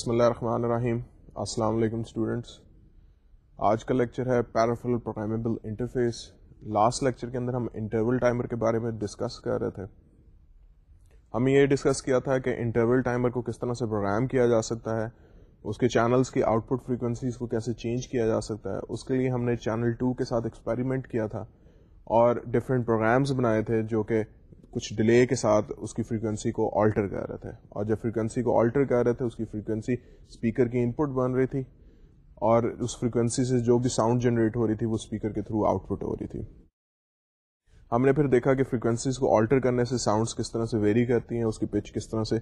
بسم اللہ الرحمن الرحیم۔ السلام علیکم اسٹوڈینٹس آج کا لیکچر ہے peripheral programmable interface last lecture کے اندر ہم انٹرول ٹائمر کے بارے میں ڈسکس کر رہے تھے۔ ہم یہ ڈسکس کیا تھا کہ انٹرول ٹائمر کو کس طرح سے پروگرام کیا جا سکتا ہے، اس کے چینلز کی آؤٹ پٹ فریکوینسیز کو کیسے چینج کیا جا سکتا ہے، اس کے لیے ہم نے چینل ٹو کے ساتھ ایکسپیریمنٹ کیا تھا اور ڈفرینٹ پروگرامز بنائے تھے جو کہ کچھ ڈیلے کے ساتھ اس کی فریکوینسی کو آلٹر کر رہے تھے۔ اور جب فریکوینسی کو آلٹر کر رہے تھے، اس کی فریکوینسی اسپیکر کی ان پٹ بن رہی تھی اور اس فریکوینسی سے جو بھی ساؤنڈ جنریٹ ہو رہی تھی، وہ اسپیکر کے تھرو آؤٹ پٹ ہو رہی تھی۔ ہم نے پھر دیکھا کہ فریکوینسیز کو آلٹر کرنے سے ساؤنڈس کس طرح سے ویری کرتی ہیں، اس کی پچ کس طرح سے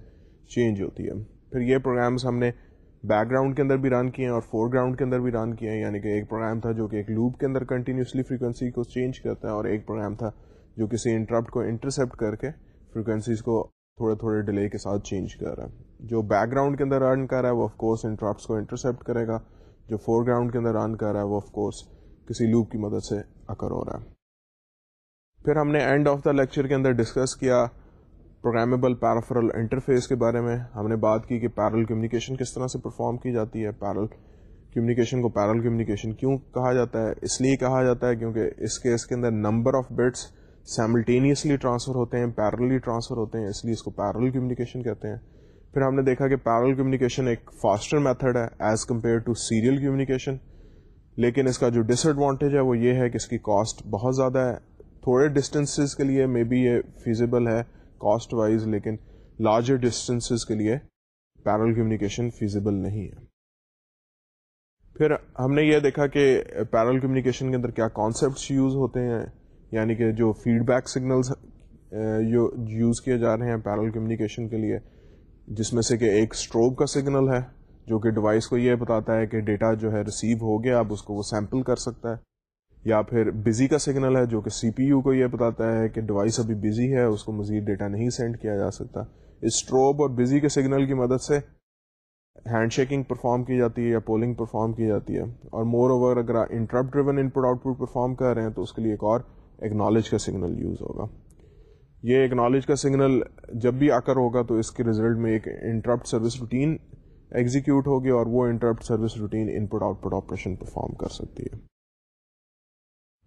چینج ہوتی ہے۔ پھر یہ پروگرامس ہم نے بیک گراؤنڈ کے اندر بھی رن کیے ہیں اور فور گراؤنڈ کے اندر بھی رن کیے ہیں۔ یعنی کہ ایک پروگرام تھا جو کہ ایک لوپ کے اندر کنٹینیوسلی فریکوینسی کو چینج کرتا ہے اور ایک پروگرام تھا جو کسی انٹرپٹ کو انٹرسپٹ کر کے فریکوینسیز کو تھوڑے تھوڑے ڈیلے کے ساتھ چینج کر رہا ہے۔ جو بیک گراؤنڈ کے اندر رن کر رہا ہے وہ آف کورس انٹرپٹس کو انٹرسپٹ کرے گا۔ جو فور گراؤنڈ کے اندر رن کر رہا ہے وہ آف کورس کسی لوپ کی مدد سے اکر ہو رہا ہے۔ پھر ہم نے اینڈ آف دا لیکچر کے اندر ڈسکس کیا پروگرامیبل پیرافرل انٹرفیس کے بارے میں۔ ہم نے بات کی کہ پیرل کمیونیکیشن کس طرح سے پرفارم کی جاتی ہے۔ پیرل کمیونیکیشن کو پیرل کمیونیکیشن کیوں کہا جاتا ہے؟ اس لیے کہا جاتا ہے کیونکہ اس کیس کے اندر number of bits simultaneously transfer ہوتے ہیں پیرلی ٹرانسفر ہوتے ہیں، اس لیے اس کو پیرل کمیونیکیشن کہتے ہیں۔ پھر ہم نے دیکھا کہ پیرل کمیونیکیشن ایک فاسٹر میتھڈ ہے as compare to serial communication لیکن اس کا جو ڈس ایڈوانٹیج ہے وہ یہ ہے کہ اس کی کاسٹ بہت زیادہ ہے۔ تھوڑے ڈسٹینسز کے لیے مے بی یہ فیزیبل ہے کاسٹ وائز لیکن لارجر ڈسٹینسز کے لیے پیرل کمیونیکیشن فیزیبل نہیں ہے۔ پھر ہم نے یہ دیکھا کہ پیرل کمیونیکیشن کے اندر کیا کانسیپٹس یوز ہوتے ہیں۔ یعنی کہ جو فیڈ بیک سگنلز جو یوز کیے جا رہے ہیں پیرل کمیونیکیشن کے لیے، جس میں سے کہ ایک اسٹروب کا سگنل ہے، جو کہ ڈیوائس کو یہ بتاتا ہے کہ ڈیٹا جو ہے ریسیو ہو گیا، اب اس کو وہ سیمپل کر سکتا ہے، یا پھر بزی کا سگنل ہے، جو کہ سی پی یو کو یہ بتاتا ہے کہ ڈیوائس ابھی بزی ہے، اس کو مزید ڈیٹا نہیں سینڈ کیا جا سکتا۔ اس اسٹروب اور بزی کے سگنل کی مدد سے ہینڈ شیکنگ پرفارم کی جاتی ہے یا پولنگ پرفارم کی جاتی ہے۔ اور مور اوور اگر interrupt driven input output perform کر رہے ہیں، تو اس کے لیے ایک اور ایکنالج کا سگنل یوز ہوگا۔ یہ ایکنالج کا سگنل جب بھی آ کر ہوگا تو اس کے ریزلٹ میں ایک انٹرپٹ سروس روٹین ایگزیکیوٹ ہوگی اور وہ interrupt service routine input output operation perform کر سکتی ہے۔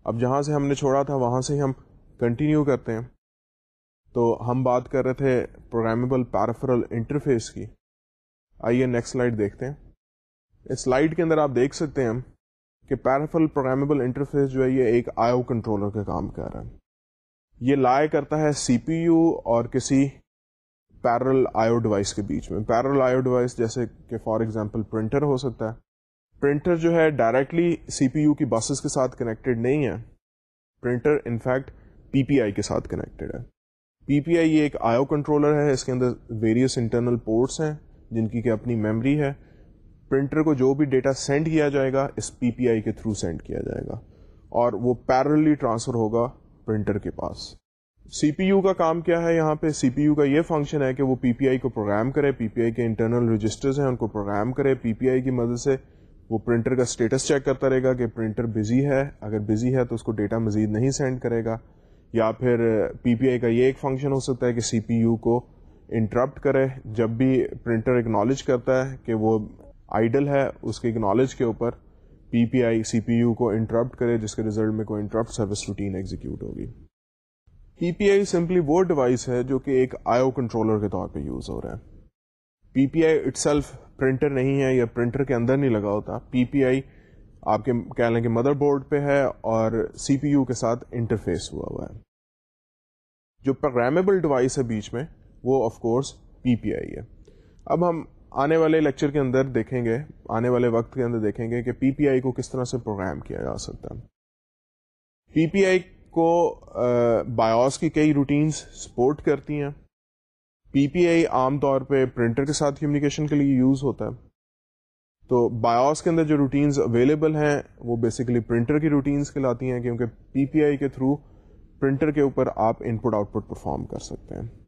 اب جہاں سے ہم نے چھوڑا تھا وہاں سے ہم کنٹینیو کرتے ہیں۔ تو ہم بات کر رہے تھے پروگرامیبل پیرافرل انٹرفیس کی۔ آئیے نیکسٹ سلائڈ دیکھتے ہیں۔ اس سلائڈ کے اندر آپ دیکھ سکتے ہیں کہ پیرافرل پروگرامیبل انٹرفیس جو ہے یہ ایک آئیو کنٹرولر کا کام کر رہا ہے۔ یہ لائے کرتا ہے سی پی یو اور کسی پیرل آئیو ڈیوائس کے بیچ میں۔ پیرل آئیو ڈیوائس جیسے کہ فار ایگزامپل پرنٹر ہو سکتا ہے۔ پرنٹر جو ہے ڈائریکٹلی سی پی یو کی بسز کے ساتھ کنیکٹڈ نہیں ہے۔ Printer in fact P P I کے ساتھ کنیکٹڈ ہے۔ پی پی آئی یہ ایک آئیو کنٹرولر ہے۔ اس کے اندر ویریس انٹرنل پورٹس ہیں جن کی کہ اپنی میمری ہے۔ پرنٹر کو جو بھی ڈیٹا سینڈ کیا جائے گا، اس پی پی آئی کے تھرو سینڈ کیا جائے گا۔ اور وہ پیرلی ٹرانسفر ہوگا پرنٹر کے پاس۔ سی پی یو کا کام کیا ہے یہاں پہ؟ سی پی یو کا یہ فنکشن ہے کہ وہ پی پی آئی کو پروگرام کرے، پی پی آئی کے انٹرنل رجسٹرز ہیں، ان کو پروگرام کرے۔ پی پی آئی کی مدد سے وہ پرنٹر کا اسٹیٹس چیک کرتا رہے گا کہ پرنٹر بزی ہے۔ اگر بزی ہے تو اس کو ڈیٹا مزید نہیں سینڈ کرے گا۔ یا پھر پی پی آئی کا یہ ایک فنکشن ہو سکتا ہے کہ سی پی یو کو انٹرپٹ کرے۔ جب بھی پرنٹر اکنالج کرتا ہے کہ وہ آئیڈل ہے، اس کے اکنالج کے اوپر پی P I C P you کو انٹرپٹ کرے، جس کے ریزلٹ میں کوئی انٹرپٹ سروس روٹین ایگزیکیوٹ ہوگی۔ پی پی آئی سمپلی وہ ڈیوائس ہے جو کہ ایک آئیو کنٹرولر کے طور پہ یوز ہو رہا ہے۔ P P I itself printer نہیں ہے یا پرنٹر کے اندر نہیں لگا ہوتا۔ پی پی آئی آپ کے کہہ لیں کہ مدر بورڈ پہ ہے اور سی پی یو کے ساتھ انٹرفیس ہوا ہوا ہے۔ جو پروگرامیبل ڈیوائس ہے بیچ میں، وہ آف کورس پی پی آئی ہے۔ اب ہم آنے والے لیکچر کے اندر دیکھیں گے، آنے والے وقت کے اندر دیکھیں گے کہ پی پی آئی کو کس طرح سے پروگرام کیا جا سکتا ہے۔ پی پی آئی کو بایوس کی کئی روٹینس سپورٹ کرتی ہیں۔ پی پی آئی عام طور پہ پرنٹر کے ساتھ کمیونیکیشن کے لیے یوز ہوتا ہے۔ تو بایوس کے اندر جو روٹینز اویلیبل ہیں، وہ بیسیکلی پرنٹر کی روٹینز کہلاتی ہیں کیونکہ پی پی آئی کے تھرو پرنٹر کے اوپر آپ ان پٹ آؤٹ پٹ پرفارم کر سکتے ہیں۔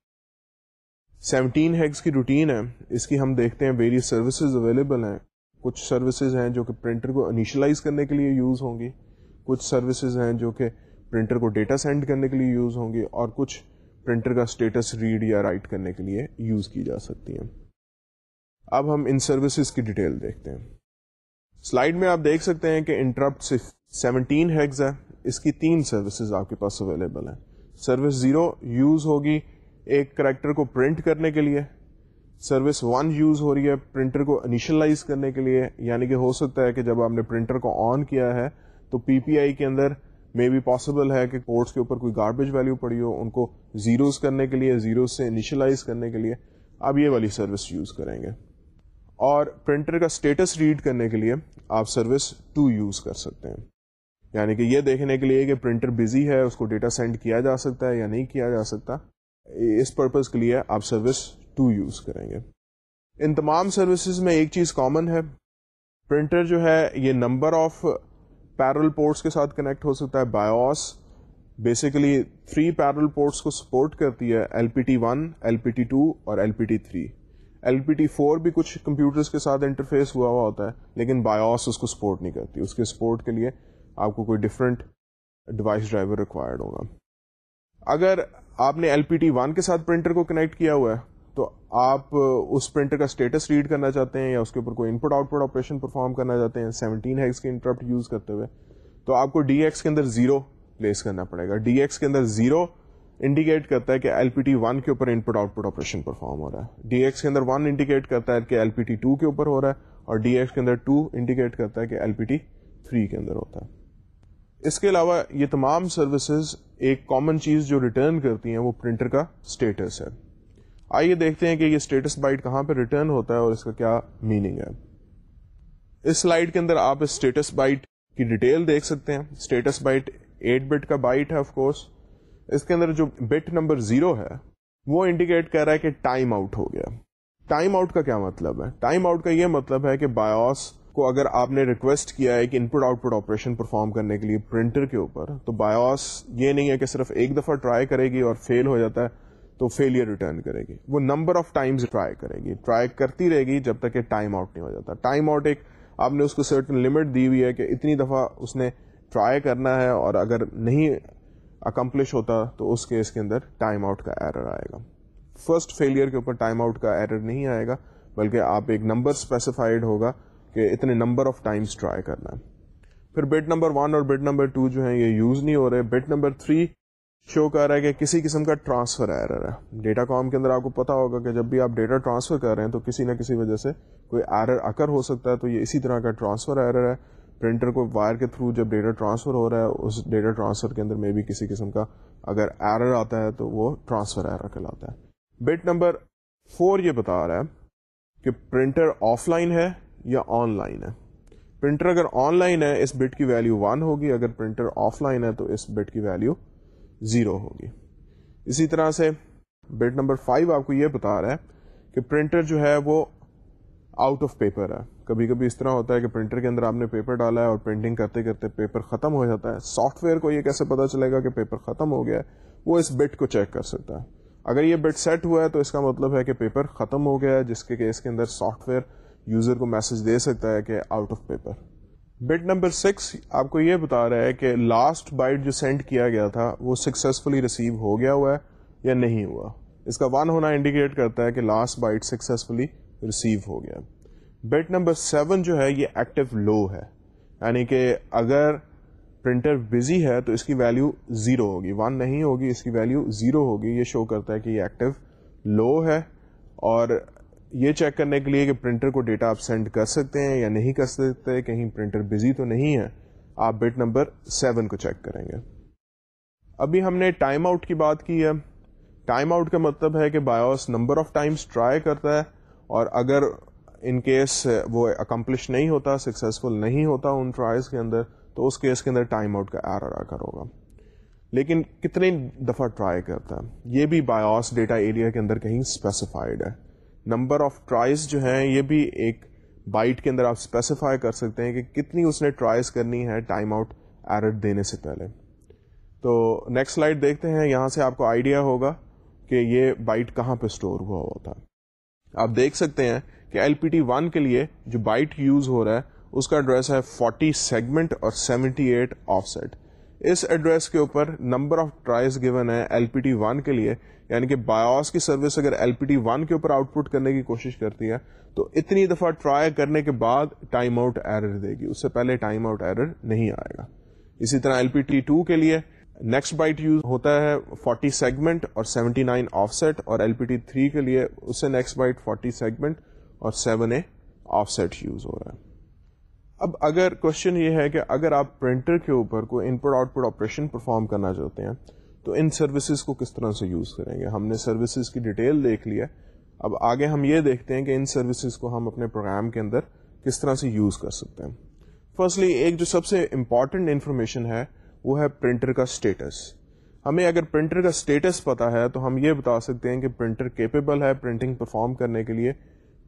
سیونٹین ہیگس کی روٹین ہے۔ اس کی ہم دیکھتے ہیں ویریس سروسز اویلیبل ہیں۔ کچھ سروسز ہیں جو کہ پرنٹر کو انیشلائز کرنے کے لیے یوز ہوں گی۔ کچھ سروسز ہیں جو کہ پرنٹر کو ڈیٹا سینڈ کرنے کے لیے یوز ہوں گی۔ اور کچھ پرنٹر کا اسٹیٹس ریڈ یا رائٹ کرنے کے لیے یوز کی جا سکتی ہیں۔ اب ہم ان سروسز کی ڈیٹیل دیکھتے ہیں۔ سلائڈ میں آپ دیکھ سکتے ہیں کہ انٹرپٹ صرف سیونٹین ہیگز ہے۔ اس کی تین سروسز آپ کے پاس اویلیبل ہیں۔ سروس زیرو یوز ہوگی۔ ایک کریکٹر کو پرنٹ کرنے کے لیے، سروس ون یوز ہو رہی ہے پرنٹر کو انیشلائز کرنے کے لیے یعنی کہ ہو سکتا ہے کہ جب آپ نے پرنٹر کو آن کیا ہے تو پی پی آئی کے اندر مے بی پاسبل ہے کہ پورٹس کے اوپر کوئی گاربیج ویلو پڑی ہو، ان کو زیروز کرنے کے لیے زیروز سے انیشلائز کرنے کے لیے آپ یہ والی سروس یوز کریں گے۔ اور پرنٹر کا اسٹیٹس ریڈ کرنے کے لیے آپ سروس ٹو یوز کر سکتے ہیں۔ یعنی کہ یہ دیکھنے کے لیے کہ پرنٹر بزی ہے، اس کو ڈیٹا سینڈ کیا جا سکتا ہے یا نہیں کیا جا سکتا۔ اس پرپز کے لیے آپ سروس ٹو یوز کریں گے۔ ان تمام سروسز میں ایک چیز کامن ہے۔ پرنٹر جو ہے، یہ نمبر آف پیرل پورٹس کے ساتھ کنیکٹ ہو سکتا ہے۔ BIOS basically three parallel ports کو سپورٹ کرتی ہے۔ L P T one L P T two اور L P T three L P T four بھی کچھ کمپیوٹرس کے ساتھ انٹرفیس ہوا ہوا ہوتا ہے، لیکن بایوس اس کو سپورٹ نہیں کرتی۔ اس کے سپورٹ کے لیے آپ کو کوئی ڈفرینٹ ڈیوائس ڈرائیور ریکوائرڈ ہوگا۔ اگر آپ نے ایل پی ٹی ون کے ساتھ پرنٹر کو کنیکٹ کیا ہوا ہے، تو آپ اس پرنٹر کا اسٹیٹس ریڈ کرنا چاہتے ہیں یا اس کے اوپر کوئی input out put operation perform کرنا چاہتے ہیں سیونٹین ہیکس کے انٹرپٹ یوز کرتے ہوئے، تو آپ کو ڈی ایکس کے اندر زیرو پلیس کرنا پڑے گا۔ ڈی ایکس کے اندر زیرو انڈیکیٹ کرتا ہے کہ ایل پی ٹی ون کے اوپر input out put operation perform ہو رہا ہے۔ ڈی ایکس کے اندر ون انڈیکیٹ کرتا ہے کہ ایل پی ٹی ٹو کے اوپر ہو رہا ہے اور ڈی ایکس کے اندر ٹو انڈیکیٹ کرتا ہے کہ ایل پی ٹی تھری کے اندر ہوتا ہے۔ اس کے علاوہ یہ تمام سروسز ایک کامن چیز جو ریٹرن کرتی ہیں وہ پرنٹر کا اسٹیٹس ہے۔ آئیے دیکھتے ہیں کہ یہ اسٹیٹس بائٹ کہاں پہ ریٹرن ہوتا ہے اور اس کا کیا میننگ ہے۔ اس سلائڈ کے اندر آپ اسٹیٹس بائٹ کی ڈیٹیل دیکھ سکتے ہیں۔ اسٹیٹس بائٹ ایٹ بٹ کا بائٹ ہے آف کورس اس کے اندر جو بٹ نمبر زیرو ہے، وہ انڈیکیٹ کر رہا ہے کہ ٹائم آؤٹ ہو گیا۔ ٹائم آؤٹ کا کیا مطلب ہے؟ ٹائم آؤٹ کا یہ مطلب ہے کہ بایوس کو اگر آپ نے ریکویسٹ کیا ہے کہ ان put out put operation perform کرنے کے لیے پرنٹر کے اوپر، تو بایوس یہ نہیں ہے کہ صرف ایک دفعہ ٹرائی کرے گی اور فیل ہو جاتا ہے، تو فیلئر ریٹرن کرے گی۔ وہ نمبر آف ٹائمز ٹرائی کرے گی۔ ٹرائی کرتی رہے گی جب تک کہ ٹائم آؤٹ نہیں ہو جاتا۔ ٹائم آؤٹ ایک، آپ نے اس کو سرٹن لمٹ دی ہوئی ہے کہ اتنی دفعہ اس نے ٹرائی کرنا ہے اور اگر نہیں اکمپلش ہوتا، تو اس کیس کے اندر ٹائم آؤٹ کا ایرر آئے گا۔ فرسٹ فیلئر کے اوپر ٹائم آؤٹ کا ایرر نہیں آئے گا، بلکہ آپ ایک نمبر اسپیسیفائڈ ہوگا۔ کہ اتنے نمبر آف ٹائمس ٹرائی کرنا ہے۔ پھر بٹ نمبر ون اور بٹ نمبر ٹو جو ہے یہ یوز نہیں ہو رہے۔ بٹ نمبر تھری شو کر رہا ہے کہ کسی قسم کا ٹرانسفر ایرر ہے۔ ڈیٹا کام کے اندر آپ کو پتا ہوگا کہ جب بھی آپ ڈیٹا ٹرانسفر کر رہے ہیں تو کسی نہ کسی وجہ سے کوئی ایرر اکر ہو سکتا ہے۔ تو یہ اسی طرح کا ٹرانسفر ایرر ہے۔ پرنٹر کو وائر کے تھرو جب ڈیٹا ٹرانسفر ہو رہا ہے، اس ڈیٹا ٹرانسفر کے اندر میں بھی کسی قسم کا اگر ایرر آتا ہے تو وہ ٹرانسفر ایرر کہلاتا ہے۔ بٹ نمبر فور یہ بتا رہا ہے کہ پرنٹر آف لائن ہے۔ یا آن لائن ہے۔ پرنٹر اگر آن لائن ہے، اس بٹ کی ویلو ون ہوگی، اگر پرنٹر آف لائن ہے تو اس بٹ کی ویلو زیرو ہوگی۔ اسی طرح سے بٹ نمبر فائیو آپ کو یہ بتا رہا ہے کہ پرنٹر جو ہے وہ آؤٹ آف پیپر ہے۔ کبھی کبھی اس طرح ہوتا ہے کہ پرنٹر کے اندر آپ نے پیپر ڈالا ہے اور پرنٹنگ کرتے کرتے پیپر ختم ہو جاتا ہے۔ سافٹ ویئر کو یہ کیسے پتا چلے گا کہ پیپر ختم ہو گیا ہے؟ وہ اس بٹ کو چیک کر سکتا ہے۔ اگر یہ بٹ سیٹ ہوا ہے تو اس کا مطلب ہے کہ پیپر ختم ہو گیا ہے، جس کے کیس کے اندر سافٹ ویئر یوزر کو میسج دے سکتا ہے کہ out of paper bit number six آپ کو یہ بتا رہا ہے کہ لاسٹ بائٹ جو سینڈ کیا گیا تھا وہ سکسیزفلی ریسیو ہو گیا ہوا ہے یا نہیں ہوا. اس کا ون ہونا انڈیکیٹ کرتا ہے کہ لاسٹ بائٹ سکسیزفلی ریسیو ہو گیا. بٹ نمبر سیون جو ہے یہ ایکٹیو لو ہے. یعنی کہ اگر پرنٹر بزی ہے تو اس کی ویلو زیرو ہوگی. ون نہیں ہوگی، اس کی ویلو زیرو ہوگی. یہ شو کرتا ہے کہ یہ ایکٹیو لو ہے اور یہ چیک کرنے کے لیے کہ پرنٹر کو ڈیٹا آپ سینڈ کر سکتے ہیں یا نہیں کر سکتے، کہیں پرنٹر بزی تو نہیں ہے آپ بٹ نمبر سیون کو چیک کریں گے۔ ابھی ہم نے ٹائم آؤٹ کی بات کی ہے۔ ٹائم آؤٹ کا مطلب ہے کہ BIOS number of times try کرتا ہے اور اگر ان کیس وہ اکمپلش نہیں ہوتا سکسیزفل نہیں ہوتا ان ٹرائز کے اندر، تو اس کیس کے اندر ٹائم آؤٹ کا ایرر آ کر ہوگا۔ لیکن کتنی دفعہ ٹرائی کرتا ہے۔ یہ بھی بایوس ڈیٹا ایریا کے اندر کہیں اسپیسیفائڈ ہے۔ نمبر آف ٹرائز جو ہیں، یہ بھی ایک بائٹ کے اندر آپ اسپیسیفائی کر سکتے ہیں کہ کتنی اس نے ٹرائز کرنی ہے ٹائم آؤٹ ایرر دینے سے پہلے۔ تو نیکسٹ سلائڈ دیکھتے ہیں، یہاں سے آپ کو آئیڈیا ہوگا کہ یہ بائٹ کہاں پہ اسٹور ہوا ہوتا۔ ہے آپ دیکھ سکتے ہیں کہ ایل پی ٹی ون کے لیے جو بائٹ یوز ہو رہا ہے، اس کا ایڈریس ہے فورٹی سیگمنٹ اور سیونٹی ایٹ آف سیٹ اس ایڈریس کے اوپر نمبر آف ٹرائز گیون ہے ایل پی ٹی ون کے لیے یعنی کہ بایوس کی سروس اگر ایل پی ٹی ون کے اوپر آؤٹ پٹ کرنے کی کوشش کرتی ہے، تو اتنی دفعہ ٹرائی کرنے کے بعد ٹائم آؤٹ ایرر دے گی، اس سے پہلے ٹائم آؤٹ ایرر نہیں آئے گا۔ اسی طرح ایل پی ٹی ٹو کے لیے نیکسٹ بائٹ یوز ہوتا ہے 40 سیگمنٹ اور 79 نائن آف سیٹ، اور ایل پی ٹی تھری کے لیے اس سے نیکسٹ بائٹ 40 سیگمنٹ اور 7 اے آف سیٹ یوز ہو رہا ہے۔ اب اگر کوشچن یہ ہے کہ اگر آپ پرنٹر کے اوپر کوئی ان put out put operation perform کرنا چاہتے ہیں، تو ان سروسز کو کس طرح سے یوز کریں گے؟ ہم نے سروسز کی ڈیٹیل دیکھ لیا اب آگے ہم یہ دیکھتے ہیں کہ ان سروسز کو ہم اپنے پروگرام کے اندر کس طرح سے یوز کر سکتے ہیں۔ فرسٹلی ایک جو سب سے امپورٹنٹ انفارمیشن ہے، وہ ہے پرنٹر کا اسٹیٹس ہمیں اگر پرنٹر کا اسٹیٹس پتا ہے، تو ہم یہ بتا سکتے ہیں کہ پرنٹر کیپیبل ہے پرنٹنگ پرفارم کرنے کے لیے۔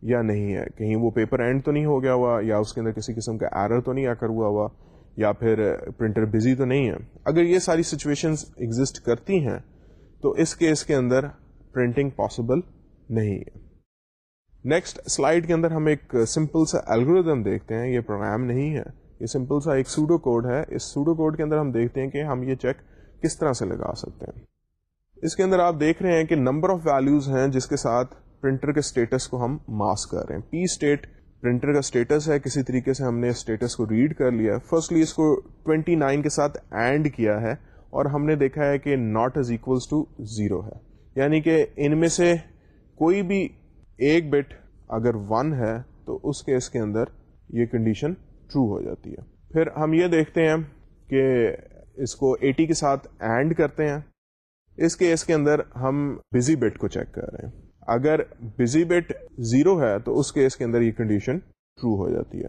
یا نہیں ہے۔ کہیں وہ پیپر اینڈ تو نہیں ہو گیا ہوا، یا اس کے اندر کسی قسم کا ایرر تو نہیں آ کر ہوا ہوا، یا پھر پرنٹر بزی تو نہیں ہے۔ اگر یہ ساری سچویشن ایگزٹ کرتی ہیں، تو اس کیس کے اندر پرنٹنگ پاسبل نہیں ہے۔ نیکسٹ سلائڈ کے اندر ہم ایک سمپل سا الگوریدم دیکھتے ہیں۔ یہ پروگرام نہیں ہے۔ یہ سمپل سا ایک سوڈو کوڈ ہے۔ اس سوڈو کوڈ کے اندر ہم دیکھتے ہیں کہ ہم یہ چیک کس طرح سے لگا سکتے ہیں۔ اس کے اندر آپ دیکھ رہے ہیں کہ نمبر آف ویلوز ہیں جس کے ساتھ پرنٹر کے اسٹیٹس کو ہم ماسک کر رہے ہیں۔ پی اسٹیٹ پرنٹر کا اسٹیٹس ہے، کسی طریقے سے ہم نے اسٹیٹس کو ریڈ کر لیا فرسٹلی اس کو 29 کے ساتھ اینڈ کیا ہے اور ہم نے دیکھا ہے کہ not is equals to zero ہے۔ یعنی کہ ان میں سے کوئی بھی ایک بٹ اگر ون ہے تو اس کیس کے اندر یہ کنڈیشن ٹرو ہو جاتی ہے۔ پھر ہم یہ دیکھتے ہیں کہ اس کو ایٹی کے ساتھ اینڈ کرتے ہیں۔ اس کیس کے اندر ہم بزی بٹ کو چیک کر رہے ہیں۔ اگر بزی بٹ زیرو ہے تو اس کیس کے اندر یہ کنڈیشن ٹرو ہو جاتی ہے۔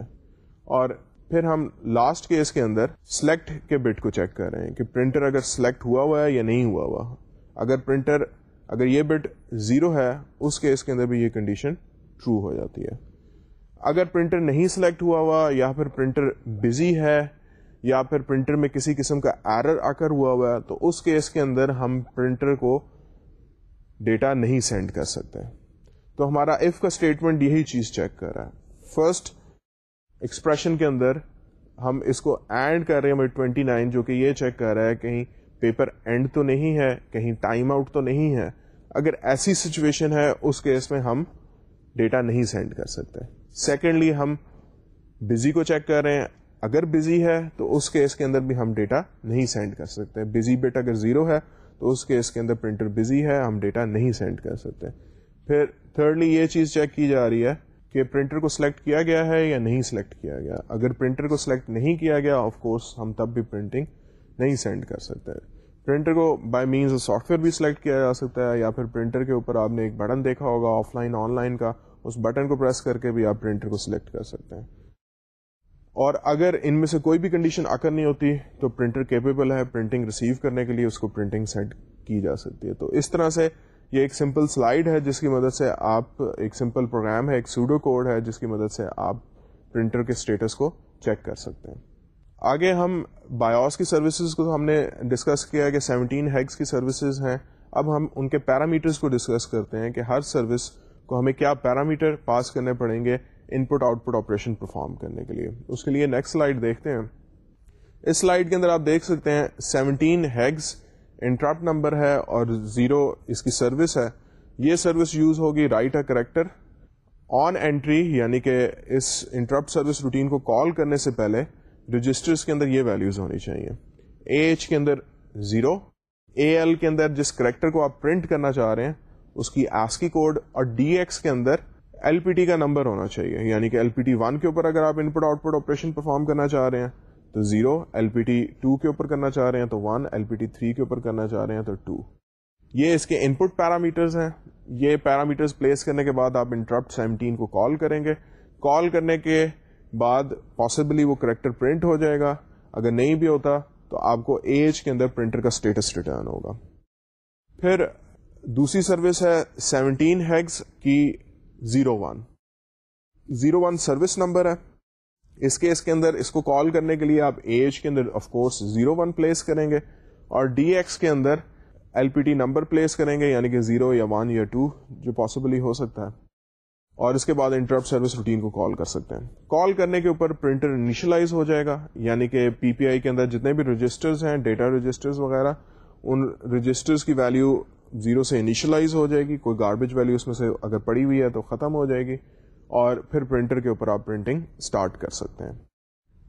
اور پھر ہم لاسٹ کیس کے اندر سلیکٹ کے بٹ کو چیک کر رہے ہیں کہ پرنٹر اگر سلیکٹ ہوا ہوا ہے یا نہیں ہوا ہوا۔ اگر پرنٹر اگر یہ بٹ زیرو ہے، اس کیس کے اندر بھی یہ کنڈیشن ٹرو ہو جاتی ہے۔ اگر پرنٹر نہیں سلیکٹ ہوا ہوا، یا پھر پرنٹر بزی ہے، یا پھر پرنٹر میں کسی قسم کا ایرر آ کر ہوا ہوا ہے، تو اس کیس کے اندر ہم پرنٹر کو ڈیٹا نہیں سینڈ کر سکتے۔ تو ہمارا ایف کا اسٹیٹمنٹ یہی چیز چیک کر رہا ہے۔ فرسٹ ایکسپریشن کے اندر ہم اس کو اینڈ کر رہے ہیں ٹوینٹی نائن جو کہ یہ چیک کر رہا ہے کہیں پیپر اینڈ تو نہیں ہے، کہیں ٹائم آؤٹ تو نہیں ہے۔ اگر ایسی سچویشن ہے، اس کیس میں ہم ڈیٹا نہیں سینڈ کر سکتے۔ سیکنڈلی ہم بزی کو چیک کر رہے ہیں۔ اگر بزی ہے، تو اس کیس کے اندر بھی ہم ڈیٹا نہیں سینڈ کر سکتے۔ بزی بٹ اگر زیرو ہے تو اس کیس کے اندر پرنٹر بزی ہے، ہم ڈیٹا نہیں سینڈ کر سکتے۔ پھر تھرڈلی یہ چیز چیک کی جا رہی ہے کہ پرنٹر کو سلیکٹ کیا گیا ہے یا نہیں سلیکٹ کیا گیا۔ اگر پرنٹر کو سلیکٹ نہیں کیا گیا آف کورس ہم تب بھی پرنٹنگ نہیں سینڈ کر سکتے۔ پرنٹر کو بائی مینس سافٹ ویئر بھی سلیکٹ کیا جا سکتا ہے، یا پھر پرنٹر کے اوپر آپ نے ایک بٹن دیکھا ہوگا آف لائن آن لائن کا، اس بٹن کو پریس کر کے بھی آپ پرنٹر کو سلیکٹ کر سکتے ہیں۔ اور اگر ان میں سے کوئی بھی کنڈیشن آ کر نہیں ہوتی تو پرنٹر کیپیبل ہے پرنٹنگ ریسیو کرنے کے لیے اس کو پرنٹنگ سیٹ کی جا سکتی ہے۔ تو اس طرح سے یہ ایک سمپل سلائڈ ہے جس کی مدد سے آپ ایک سمپل پروگرام ہے، ایک سوڈو کوڈ ہے جس کی مدد سے آپ پرنٹر کے اسٹیٹس کو چیک کر سکتے ہیں۔ آگے ہم بایوس کی سروسز کو ہم نے ڈسکس کیا کہ سیونٹین ہیگس کی سروسز ہیں۔ اب ہم ان کے پیرامیٹرز کو ڈسکس کرتے ہیں کہ ہر سروس کو ہمیں کیا پیرامیٹر پاس کرنے پڑیں گے۔ ان put out put operation perform کرنے کے لیے۔ اس کے لیے نیکسٹ سلائڈ دیکھتے ہیں۔ اس سلائڈ کے اندر آپ دیکھ سکتے ہیں سیونٹین ہیگس انٹرپٹ نمبر ہے اور زیرو اس کی سروس ہے۔ یہ سروس یوز ہوگی write a character. On entry یعنی کہ اس انٹرپٹ سروس روٹین کو کال کرنے سے پہلے رجسٹرس کے اندر یہ ویلوز ہونی چاہیے۔ اے ایچ کے اندر زیرو۔ اے ایل کے اندر جس کریکٹر کو آپ پرنٹ کرنا چاہ رہے ہیں، اس کی ایسکی کوڈ اور ڈی ایکس کے اندر ایل پی ٹی کا نمبر ہونا چاہیے۔ یعنی کہ ایل پی ٹی ون کے اوپر اگر آپ ان put out put operation perform کرنا چاہ رہے ہیں، تو zero L P T two کے اوپر کرنا چاہ رہے ہیں، تو one L P T three کے اوپر کرنا چاہ رہے ہیں، تو ٹو یہ اس کے ان پٹ پیرامیٹرز ہیں۔ یہ پیرامیٹرز پلیس کرنے کے بعد آپ انٹرپٹ سیونٹین کو کال کریں گے۔ کال کرنے کے بعد پاسبلی وہ کریکٹر پرنٹ ہو جائے گا۔ اگر نہیں بھی ہوتا، تو آپ کو ایج کے اندر پرنٹر کا اسٹیٹس ریٹرن ہوگا۔ پھر دوسری سروس ہے سیونٹین ہیگس کی zero one zero one service number ہے. اس کے کے اندر اس کو کال کرنے کے لیے آپ ایج کے اندر of course zero one place کریں گے اور ڈی ایکس کے اندر L P T number place کریں گے یعنی کہ زیرو یا ون یا ٹو جو پاسبلی ہو سکتا ہے. اور اس کے بعد انٹرپٹ سروس روٹین کو کال کر سکتے ہیں. کال کرنے کے اوپر پرنٹر انیشلائز ہو جائے گا یعنی کہ پی پی آئی کے اندر جتنے بھی رجسٹرز ہیں ڈیٹا رجسٹرز وغیرہ، ان رجسٹرز کی ویلیو زیرو سے انیشلائز ہو جائے گی، کوئی گاربیج ویلیو اس میں سے اگر پڑی ہوئی ہے تو ختم ہو جائے گی، اور پھر پرنٹر کے اوپر آپ پرنٹنگ اسٹارٹ کر سکتے ہیں۔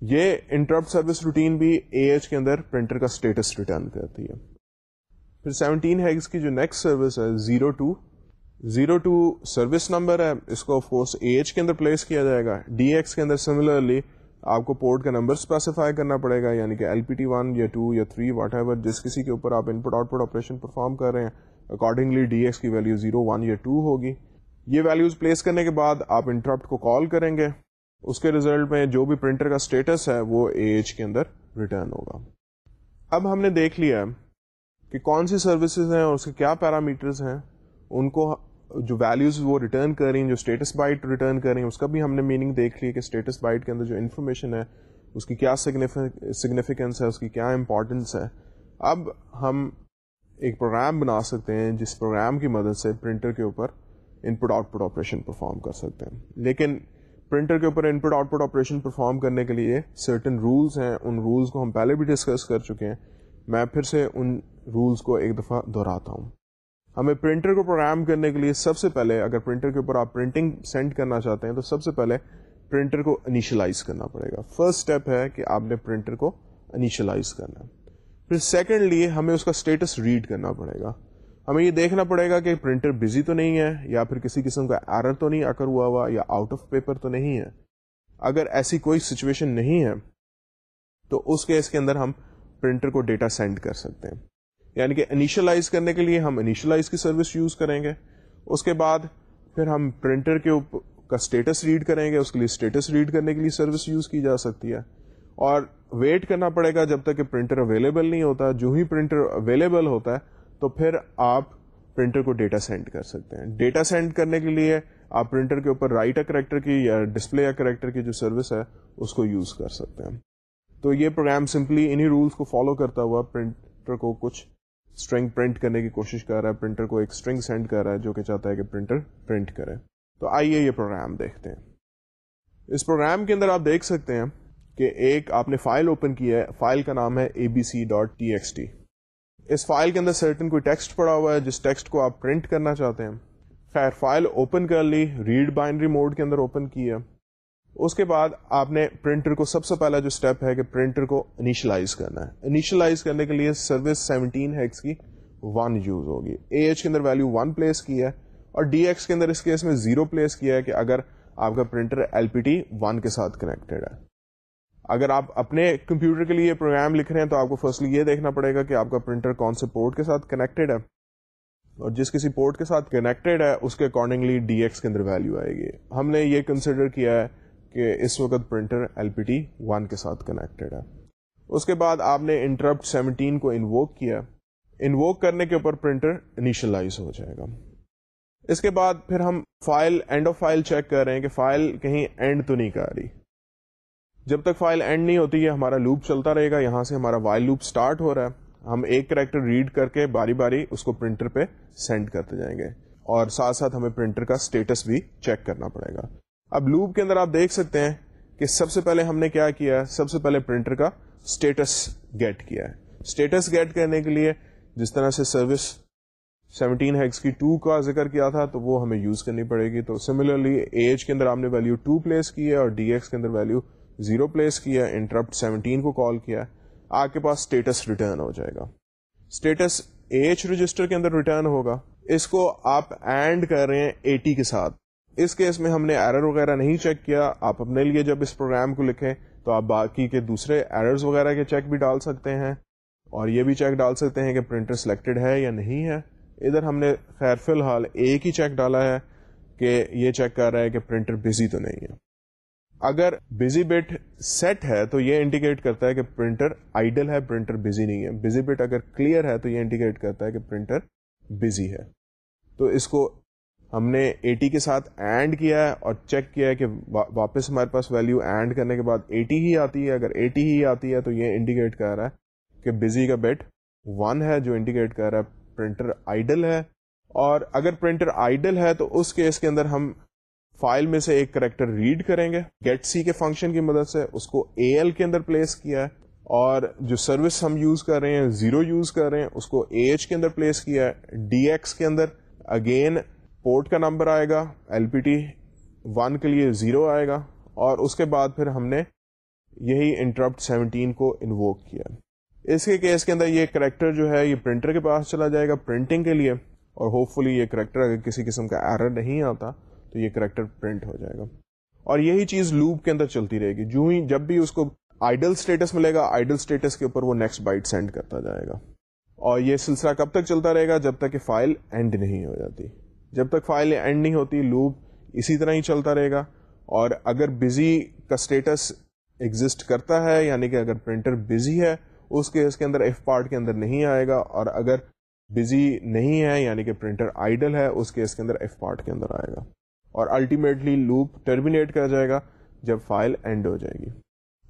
یہ انٹرپٹ سروس روٹین بھی اے ایچ کے اندر پرنٹر کا اسٹیٹس ریٹرن کرتی ہے۔ پھر سیونٹین ہیگس کی جو نیکسٹ سروس ہے zero two zero two service number ہے، اس کو آف کورس اے ایچ کے اندر پلیس کیا جائے گا۔ ڈی ایکس کے اندر سملرلی آپ کو پورٹ کا نمبر اسپیسیفائی کرنا پڑے گا یعنی کہ ایل پی ٹی ون یا ٹو یا تھری واٹ ایور جس کسی کے اوپر آپ ان put out put operation perform کر رہے ہیں۔ اکارڈنگلی ڈی ایکس کی ویلو زیرو ون یا ٹو ہوگی. یہ ویلوز پلیس کرنے کے بعد آپ انٹرپٹ کو کال کریں گے. اس کے ریزلٹ میں جو بھی پرنٹر کا اسٹیٹس ہے، وہ اے ایچ کے اندر ریٹرن ہوگا. اب ہم نے دیکھ لیا کہ کون سی سروسز ہیں اور اس کے کیا پیرامیٹرز ہیں. ان کو جو ویلوز وہ ریٹرن کر رہی ہیں، جو اسٹیٹس بائٹ ریٹرن کر رہی ہیں، اس کا بھی ہم نے میننگ دیکھ لی کہ اسٹیٹس بائٹ کے اندر جو انفارمیشن ہے، اس کی کیا سگنیفیکینس ہے، اس کی کیا امپورٹینس ہے. اب ہم ایک پروگرام بنا سکتے ہیں جس پروگرام کی مدد سے پرنٹر کے اوپر ان put out put operation perform کر سکتے ہیں۔ لیکن پرنٹر کے اوپر ان put out put operation perform کرنے کے لیے سرٹن رولس ہیں۔ ان رولس کو ہم پہلے بھی ڈسکس کر چکے ہیں۔ میں پھر سے ان رولس کو ایک دفعہ دہراتا ہوں۔ ہمیں پرنٹر کو پروگرام کرنے کے لیے سب سے پہلے اگر پرنٹر کے اوپر آپ پرنٹنگ سینڈ کرنا چاہتے ہیں تو سب سے پہلے پرنٹر کو انیشلائز کرنا پڑے گا۔ فرسٹ اسٹیپ ہے کہ آپ نے پرنٹر کو انیشلائز کرنا ہے۔ پھر سیکنڈلی ہمیں اس کا اسٹیٹس ریڈ کرنا پڑے گا۔ ہمیں یہ دیکھنا پڑے گا کہ پرنٹر بزی تو نہیں ہے یا پھر کسی قسم کا ایرر تو نہیں اکر ہوا ہوا یا آؤٹ آف پیپر تو نہیں ہے۔ اگر ایسی کوئی سچویشن نہیں ہے، تو اس کیس کے اندر ہم پرنٹر کو ڈیٹا سینڈ کر سکتے ہیں۔ یعنی کہ انیشلائز کرنے کے لیے ہم انیشلائز کی سروس یوز کریں گے۔ اس کے بعد پھر ہم پرنٹر کے اوپر کا اسٹیٹس ریڈ کریں گے۔ اس کے لیے اسٹیٹس ریڈ کرنے کے لیے سروس یوز کی جا سکتی ہے۔ اور ویٹ کرنا پڑے گا جب تک کہ پرنٹر اویلیبل نہیں ہوتا، جو ہی پرنٹر اویلیبل ہوتا ہے، تو پھر آپ پرنٹر کو ڈیٹا سینڈ کر سکتے ہیں۔ ڈیٹا سینڈ کرنے کے لیے آپ پرنٹر کے اوپر رائٹ کریکٹر کی یا ڈسپلے یا کریکٹر کی جو سروس ہے، اس کو یوز کر سکتے ہیں۔ تو یہ پروگرام سمپلی انہی رولس کو فالو کرتا ہوا پرنٹر کو کچھ اسٹرنگ پرنٹ کرنے کی کوشش کر رہا ہے۔ پرنٹر کو ایک اسٹرنگ سینڈ کر رہا ہے جو کہ چاہتا ہے کہ پرنٹر پرنٹ کرے۔ تو آئیے یہ پروگرام دیکھتے ہیں۔ اس پروگرام کے اندر آپ دیکھ سکتے ہیں کہ ایک آپ نے فائل اوپن کی ہے فائل کا نام ہے A B C dot T X T us file کے اندر سرٹن کوئی ٹیکسٹ پڑا ہوا ہے، جس ٹیکسٹ کو آپ پرنٹ کرنا چاہتے ہیں۔ خیر فائل اوپن کر لی ریڈ بائنڈری موڈ کے اندر اوپن کی ہے۔ اس کے بعد آپ نے پرنٹر کو سب سے پہلا جو اسٹیپ ہے کہ پرنٹر کو انیشلائز کرنا ہے۔ انیشلائز کرنے کے لیے سروس سیونٹین ہیکس کی ون یوز ہوگی۔ اے ایچ کے اندر ویلو ون پلیس کی ہے اور ڈی ایکس کے اندر اس کیس میں زیرو پلیس کیا ہے کہ اگر آپ کا printer L P T one کے ساتھ کنیکٹڈ ہے۔ اگر آپ اپنے کمپیوٹر کے لیے پروگرام لکھ رہے ہیں تو آپ کو فرسٹلی یہ دیکھنا پڑے گا کہ آپ کا پرنٹر کون سے پورٹ کے ساتھ کنیکٹڈ ہے اور جس کسی پورٹ کے ساتھ کنیکٹڈ ہے، اس کے اکارڈنگلی ڈی ایکس کے اندر ویلو آئے گی۔ ہم نے یہ کنسیڈر کیا ہے کہ اس وقت printer L P T one کے ساتھ کنیکٹڈ ہے۔ اس کے بعد آپ نے انٹرپٹ سیونٹین کو انووک کیا۔ انووک کرنے کے اوپر پرنٹر انیشلائز ہو جائے گا۔ اس کے بعد پھر ہم file end of file check کر رہے ہیں کہ فائل کہیں اینڈ تو نہیں کر رہی۔ جب تک فائل اینڈ نہیں ہوتی ہے ہمارا لوپ چلتا رہے گا، یہاں سے ہمارا وائل لوپ سٹارٹ ہو رہا ہے۔ ہم ایک کریکٹر ریڈ کر کے باری باری اس کو پرنٹر پہ سینڈ کرتے جائیں گے۔ اور ساتھ ساتھ ہمیں پرنٹر کا اسٹیٹس بھی چیک کرنا پڑے گا۔ اب لوپ کے اندر آپ دیکھ سکتے ہیں کہ سب سے پہلے ہم نے کیا کیا ہے۔ سب سے پہلے پرنٹر کا اسٹیٹس گیٹ کیا ہے۔ اسٹیٹس گیٹ کرنے کے لیے جس طرح سے سروس سیونٹین ہیکس کی ٹو کا ذکر کیا تھا، تو وہ ہمیں یوز کرنی پڑے گی۔ تو سملرلی ایج کے اندر آپ نے ویلو ٹو پلیس کی ہے اور ڈی ایکس کے اندر ویلو زیرو پلیس کیا، انٹرپٹ سیونٹین کو کال کیا آپ کے پاس اسٹیٹس ریٹرن ہو جائے گا۔ اسٹیٹس ایچ رجسٹر کے اندر ریٹرن ہوگا۔ اس کو آپ اینڈ کر رہے ہیں ایٹی کے ساتھ۔ اس کیس میں ہم نے ایرر وغیرہ نہیں چیک کیا، آپ اپنے لیے جب اس پروگرام کو لکھیں تو آپ باقی کے دوسرے ایررز وغیرہ کے چیک بھی ڈال سکتے ہیں۔ اور یہ بھی چیک ڈال سکتے ہیں کہ پرنٹر سلیکٹڈ ہے یا نہیں ہے۔ ادھر ہم نے خیر فی الحال ایک ہی چیک ڈالا ہے کہ یہ چیک کر رہا ہے کہ پرنٹر بزی تو نہیں ہے۔ اگر بزی بٹ سیٹ ہے تو یہ انڈیکیٹ کرتا ہے کہ پرنٹر آئیڈل ہے پرنٹر بزی نہیں ہے۔ بزی بٹ اگر کلیئر ہے تو یہ انڈیکیٹ کرتا ہے کہ پرنٹر بزی ہے۔ تو اس کو ہم نے ایٹی کے ساتھ اینڈ کیا ہے اور چیک کیا ہے کہ واپس ہمارے پاس ویلو اینڈ کرنے کے بعد ایٹی ہی آتی ہے۔ اگر ایٹی ہی آتی ہے تو یہ انڈیکیٹ کر رہا ہے کہ بزی کا بٹ ون ہے، جو انڈیکیٹ کر رہا ہے پرنٹر آئیڈل ہے۔ اور اگر پرنٹر آئیڈل ہے تو اس کیس کے اندر ہم فائل میں سے ایک کریکٹر ریڈ کریں گے۔ گیٹ سی کے فنکشن کی مدد سے اس کو اے ایل کے اندر پلیس کیا ہے اور جو سروس ہم یوز کر رہے ہیں، زیرو یوز کر رہے ہیں، اس کو اے ایچ کے اندر پلیس کیا ہے۔ ڈی ایکس کے اندر اگین پورٹ کا نمبر آئے گا، ایل پی ٹی ون کے لیے زیرو آئے گا اور اس کے بعد پھر ہم نے یہی انٹرپٹ سیونٹین کو انووک کیا۔ اس کے کیس کے اندر یہ کریکٹر جو ہے، یہ پرنٹر کے پاس چلا جائے گا پرنٹنگ کے لیے اور ہوپ فلی یہ کریکٹر اگر کسی قسم کا ایرر نہیں آتا تو یہ کریکٹر پرنٹ ہو جائے گا۔ اور یہی چیز لوپ کے اندر چلتی رہے گی۔ جو ہی جب بھی اس کو آئیڈل اسٹیٹس ملے گا، آئیڈل اسٹیٹس کے اوپر وہ نیکسٹ بائٹ سینڈ کرتا جائے گا۔ اور یہ سلسلہ کب تک چلتا رہے گا؟ جب تک کہ فائل اینڈ نہیں ہو جاتی۔ جب تک فائل اینڈ نہیں ہوتی لوپ اسی طرح ہی چلتا رہے گا۔ اور اگر بزی کا اسٹیٹس ایگزٹ کرتا ہے یعنی کہ اگر پرنٹر بزی ہے، اس کیس کے اندر ایف پارٹ کے اندر نہیں آئے گا۔ اور اگر بزی نہیں ہے یعنی کہ پرنٹر آئیڈل ہے، اس کیس کے اندر ایف پارٹ کے اندر آئے گا۔ اور الٹیمیٹلی لوپ ٹرمینیٹ کر جائے گا جب فائل اینڈ ہو جائے گی۔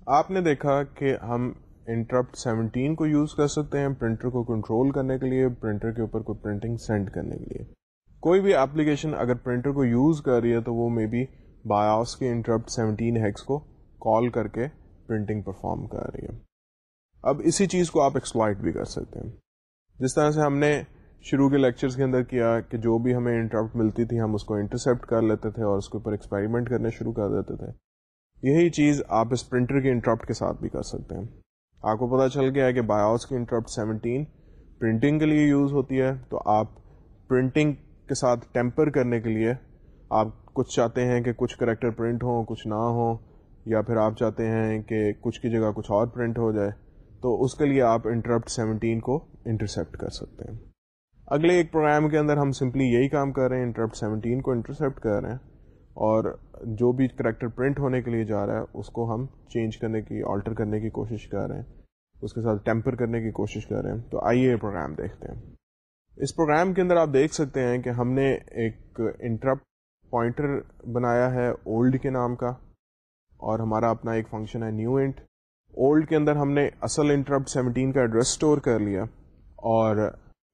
آپ نے دیکھا کہ ہم انٹرپٹ سیونٹین کو یوز کر سکتے ہیں پرنٹر کو کنٹرول کرنے کے لیے پرنٹر کے اوپر کوئی پرنٹنگ سینڈ کرنے کے لیے۔ کوئی بھی اپلیکیشن اگر پرنٹر کو یوز کر رہی ہے تو وہ مے بی بایوس کے انٹرپٹ سیونٹین ہیکس کو کال کر کے پرنٹنگ پرفارم کر رہی ہے۔ اب اسی چیز کو آپ ایکسپلائٹ بھی کر سکتے ہیں۔ جس طرح سے ہم نے شروع کے لیکچرز کے اندر کیا کہ جو بھی ہمیں انٹرپٹ ملتی تھی، ہم اس کو انٹرسپٹ کر لیتے تھے اور اس کے اوپر ایکسپیریمنٹ کرنے شروع کر دیتے تھے۔ یہی چیز آپ اس پرنٹر کے انٹرپٹ کے ساتھ بھی کر سکتے ہیں۔ آپ کو پتا چل گیا ہے کہ بایوس کی انٹرپٹ سیونٹین پرنٹنگ کے لیے یوز ہوتی ہے۔ تو آپ پرنٹنگ کے ساتھ ٹیمپر کرنے کے لیے آپ کچھ چاہتے ہیں کہ کچھ کریکٹر پرنٹ ہوں، کچھ نہ ہوں، یا پھر آپ چاہتے ہیں کہ کچھ کی جگہ کچھ اور پرنٹ ہو جائے۔ تو اس کے لیے آپ انٹرپٹ سیونٹین کو انٹرسپٹ کر سکتے ہیں۔ اگلے ایک پروگرام کے اندر ہم سمپلی یہی کام کر رہے ہیں انٹرپٹ سیونٹین کو انٹرسپٹ کر رہے ہیں اور جو بھی کریکٹر پرنٹ ہونے کے لیے جا رہا ہے، اس کو ہم چینج کرنے کی آلٹر کرنے کی کوشش کر رہے ہیں۔ اس کے ساتھ ٹیمپر کرنے کی کوشش کر رہے ہیں۔ تو آئیے یہ پروگرام دیکھتے ہیں۔ اس پروگرام کے اندر آپ دیکھ سکتے ہیں کہ ہم نے ایک انٹرپٹ پوائنٹر بنایا ہے اولڈ کے نام کا اور ہمارا اپنا ایک فنکشن ہے نیو انٹ اولڈ کے اندر ہم نے اصل انٹرپٹ سیونٹین کا ایڈریس اسٹور کر لیا اور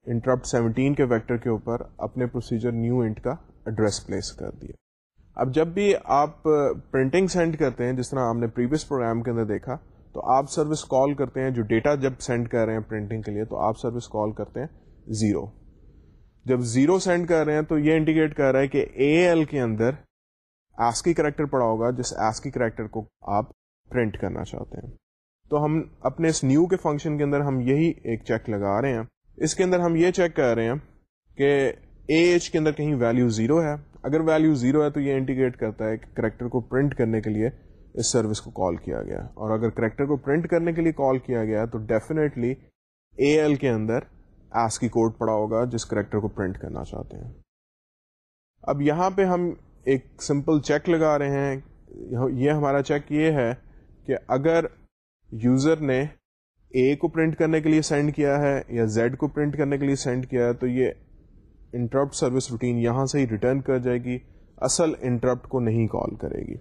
انٹرپٹ سیونٹین کے ویکٹر کے اوپر اپنے پروسیجر نیو انٹ کا ایڈریس پلیس کر دیا۔ اب جب بھی آپ پرنٹنگ سینڈ کرتے ہیں، جس طرح آپ نے پریویس پروگرام کے اندر دیکھا، تو آپ سروس کال کرتے ہیں، جو ڈیٹا جب سینڈ کر رہے ہیں پرنٹنگ کے لیے، تو آپ سروس کال کرتے ہیں زیرو جب زیرو سینڈ کر رہے ہیں، تو یہ انڈیکیٹ کر رہا ہے کہ اے ایل کے اندر ایسکی کریکٹر پڑا ہوگا، جس ایسکی کریکٹر کو آپ پرنٹ کرنا چاہتے ہیں۔ تو ہم اپنے اس نیو کے فنکشن کے اندر ہم یہی ایک چیک لگا رہے ہیں۔ اس کے اندر ہم یہ چیک کر رہے ہیں کہ اے ایچ کے اندر کہیں ویلو زیرو ہے۔ اگر ویلو زیرو ہے تو یہ انڈیکیٹ کرتا ہے کہ کریکٹر کو پرنٹ کرنے کے لیے اس سروس کو کال کیا گیا۔ اور اگر کریکٹر کو پرنٹ کرنے کے لیے کال کیا گیا تو ڈیفینیٹلی اے ایل کے اندر ایس کی کوڈ پڑا ہوگا جس کریکٹر کو پرنٹ کرنا چاہتے ہیں۔ اب یہاں پہ ہم ایک سمپل چیک لگا رہے ہیں۔ یہ ہمارا چیک یہ ہے کہ اگر یوزر نے اے کو پرنٹ کرنے کے لیے سینڈ کیا ہے یا زیڈ کو پرنٹ کرنے کے لیے سینڈ کیا ہے، تو یہ انٹرپٹ سروس روٹین یہاں سے ہی ریٹرن کر جائے گی۔ اصل انٹرپٹ کو نہیں کال کرے گی۔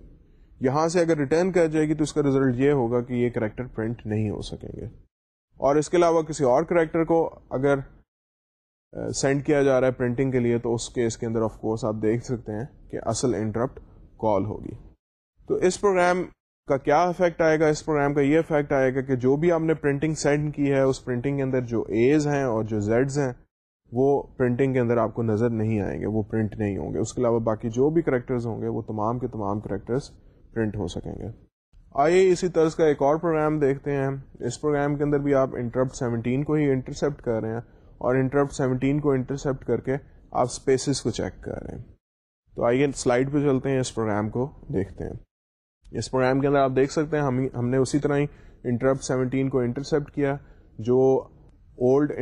یہاں سے اگر ریٹرن کر جائے گی تو اس کا ریزلٹ یہ ہوگا کہ یہ کریکٹر پرنٹ نہیں ہو سکیں گے۔ اور اس کے علاوہ کسی اور کریکٹر کو اگر سینڈ کیا جا رہا ہے پرنٹنگ کے لیے، تو اس کیس کے اندر آف کورس آپ دیکھ سکتے ہیں کہ اصل انٹرپٹ کال ہوگی۔ تو اس پروگرام کا کیا افیکٹ آئے گا اس پروگرام کا؟ یہ افیکٹ آئے گا کہ جو بھی آپ نے پرنٹنگ سینڈ کی ہے، اس پرنٹنگ کے اندر جو ایز ہیں اور جو زیڈز ہیں، وہ پرنٹنگ کے اندر آپ کو نظر نہیں آئیں گے، وہ پرنٹ نہیں ہوں گے۔ اس کے علاوہ باقی جو بھی کریکٹرز ہوں گے، وہ تمام کے تمام کریکٹرز پرنٹ ہو سکیں گے۔ آئیے اسی طرز کا ایک اور پروگرام دیکھتے ہیں۔ اس پروگرام کے اندر بھی آپ انٹرپٹ سیونٹین کو ہی انٹرسپٹ کر رہے ہیں اور انٹرپٹ سیونٹین کو انٹرسپٹ کر کے آپ اسپیسیز کو چیک کر رہے ہیں۔ تو آئیے سلائڈ پہ چلتے ہیں، اس پروگرام کو دیکھتے ہیں۔ اس پروگرام کے اندر آپ دیکھ سکتے ہیں، ہم ہم نے اسی طرح ہی انٹرپٹ سیونٹین کو انٹرسپٹ کیا، جو اولڈ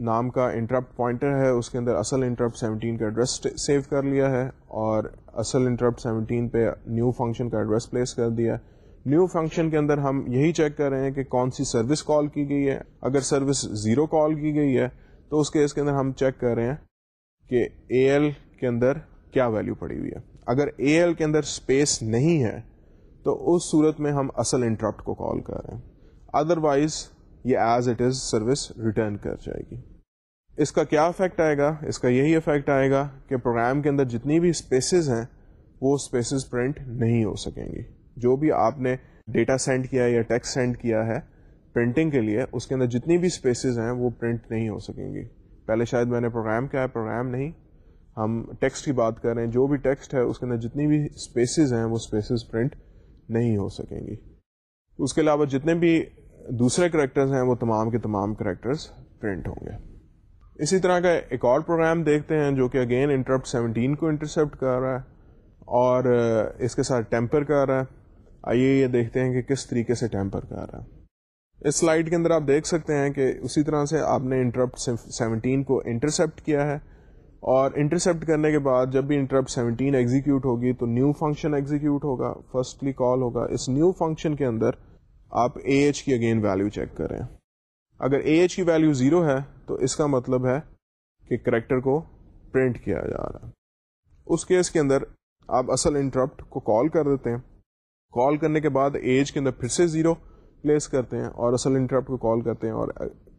نام کا انٹرپٹ پوائنٹر ہے، اس کے اندر اصل انٹرپٹ سیونٹین کا ایڈریس سیو کر لیا ہے اور اصل انٹرپٹ سیونٹین پہ نیو فنکشن کا ایڈریس پلیس کر دیا۔ نیو فنکشن کے اندر ہم یہی چیک کر رہے ہیں کہ کون سی سروس کال کی گئی ہے۔ اگر سروس زیرو کال کی گئی ہے، تو اس کیس کے اندر ہم چیک کر رہے ہیں کہ اے ایل کے اندر کیا ویلو پڑی ہوئی ہے۔ اگر اے ایل کے اندر اسپیس نہیں ہے تو اس صورت میں ہم اصل انٹرپٹ کو کال کر رہے ہیں۔ ادر وائز یہ as it is service return کر جائے گی۔ اس کا کیا افیکٹ آئے گا؟ اس کا یہی افیکٹ آئے گا کہ پروگرام کے اندر جتنی بھی اسپیسیز ہیں، وہ اسپیسیز پرنٹ نہیں ہو سکیں گی۔ جو بھی آپ نے ڈیٹا سینڈ کیا یا ٹیکس سینڈ کیا ہے پرنٹنگ کے لیے، اس کے اندر جتنی بھی اسپیسیز ہیں، وہ پرنٹ نہیں ہو سکیں گی۔ پہلے شاید میں نے پروگرام کیا ہے پروگرام نہیں۔ ہم ٹیکسٹ کی بات کر رہے ہیں۔ جو بھی ٹیکسٹ ہے، اس کے اندر جتنی بھی اسپیسیز ہیں، وہ اسپیسیز پرنٹ نہیں ہو سکیں گی۔ اس کے علاوہ جتنے بھی دوسرے کریکٹرز ہیں، وہ تمام کے تمام کریکٹرز پرنٹ ہوں گے۔ اسی طرح کا ایک اور پروگرام دیکھتے ہیں جو کہ اگین انٹرپٹ سیونٹین کو انٹرسپٹ کر رہا ہے اور اس کے ساتھ ٹیمپر کر رہا ہے۔ آئیے یہ دیکھتے ہیں کہ کس طریقے سے ٹیمپر کر رہا ہے۔ اس سلائڈ کے اندر آپ دیکھ سکتے ہیں کہ اسی طرح سے آپ نے انٹرپٹ سیونٹین کو انٹرسپٹ کیا ہے۔ اور انٹرسپٹ کرنے کے بعد جب بھی انٹرپٹ سیونٹین ایگزیکیوٹ ہوگی تو نیو فنکشن ایگزیکیوٹ ہوگا فرسٹلی کال ہوگا۔ اس نیو فنکشن کے اندر آپ اے ایچ کی اگین ویلو چیک کریں۔ اگر اے ایچ کی ویلو زیرو ہے تو اس کا مطلب ہے کہ کریکٹر کو پرنٹ کیا جا رہا ہے۔ اس کیس کے اندر آپ اصل انٹرپٹ کو کال کر دیتے ہیں۔ کال کرنے کے بعد ایج کے اندر پھر سے زیرو پلیس کرتے ہیں اور اصل انٹرپٹ کو کال کرتے ہیں اور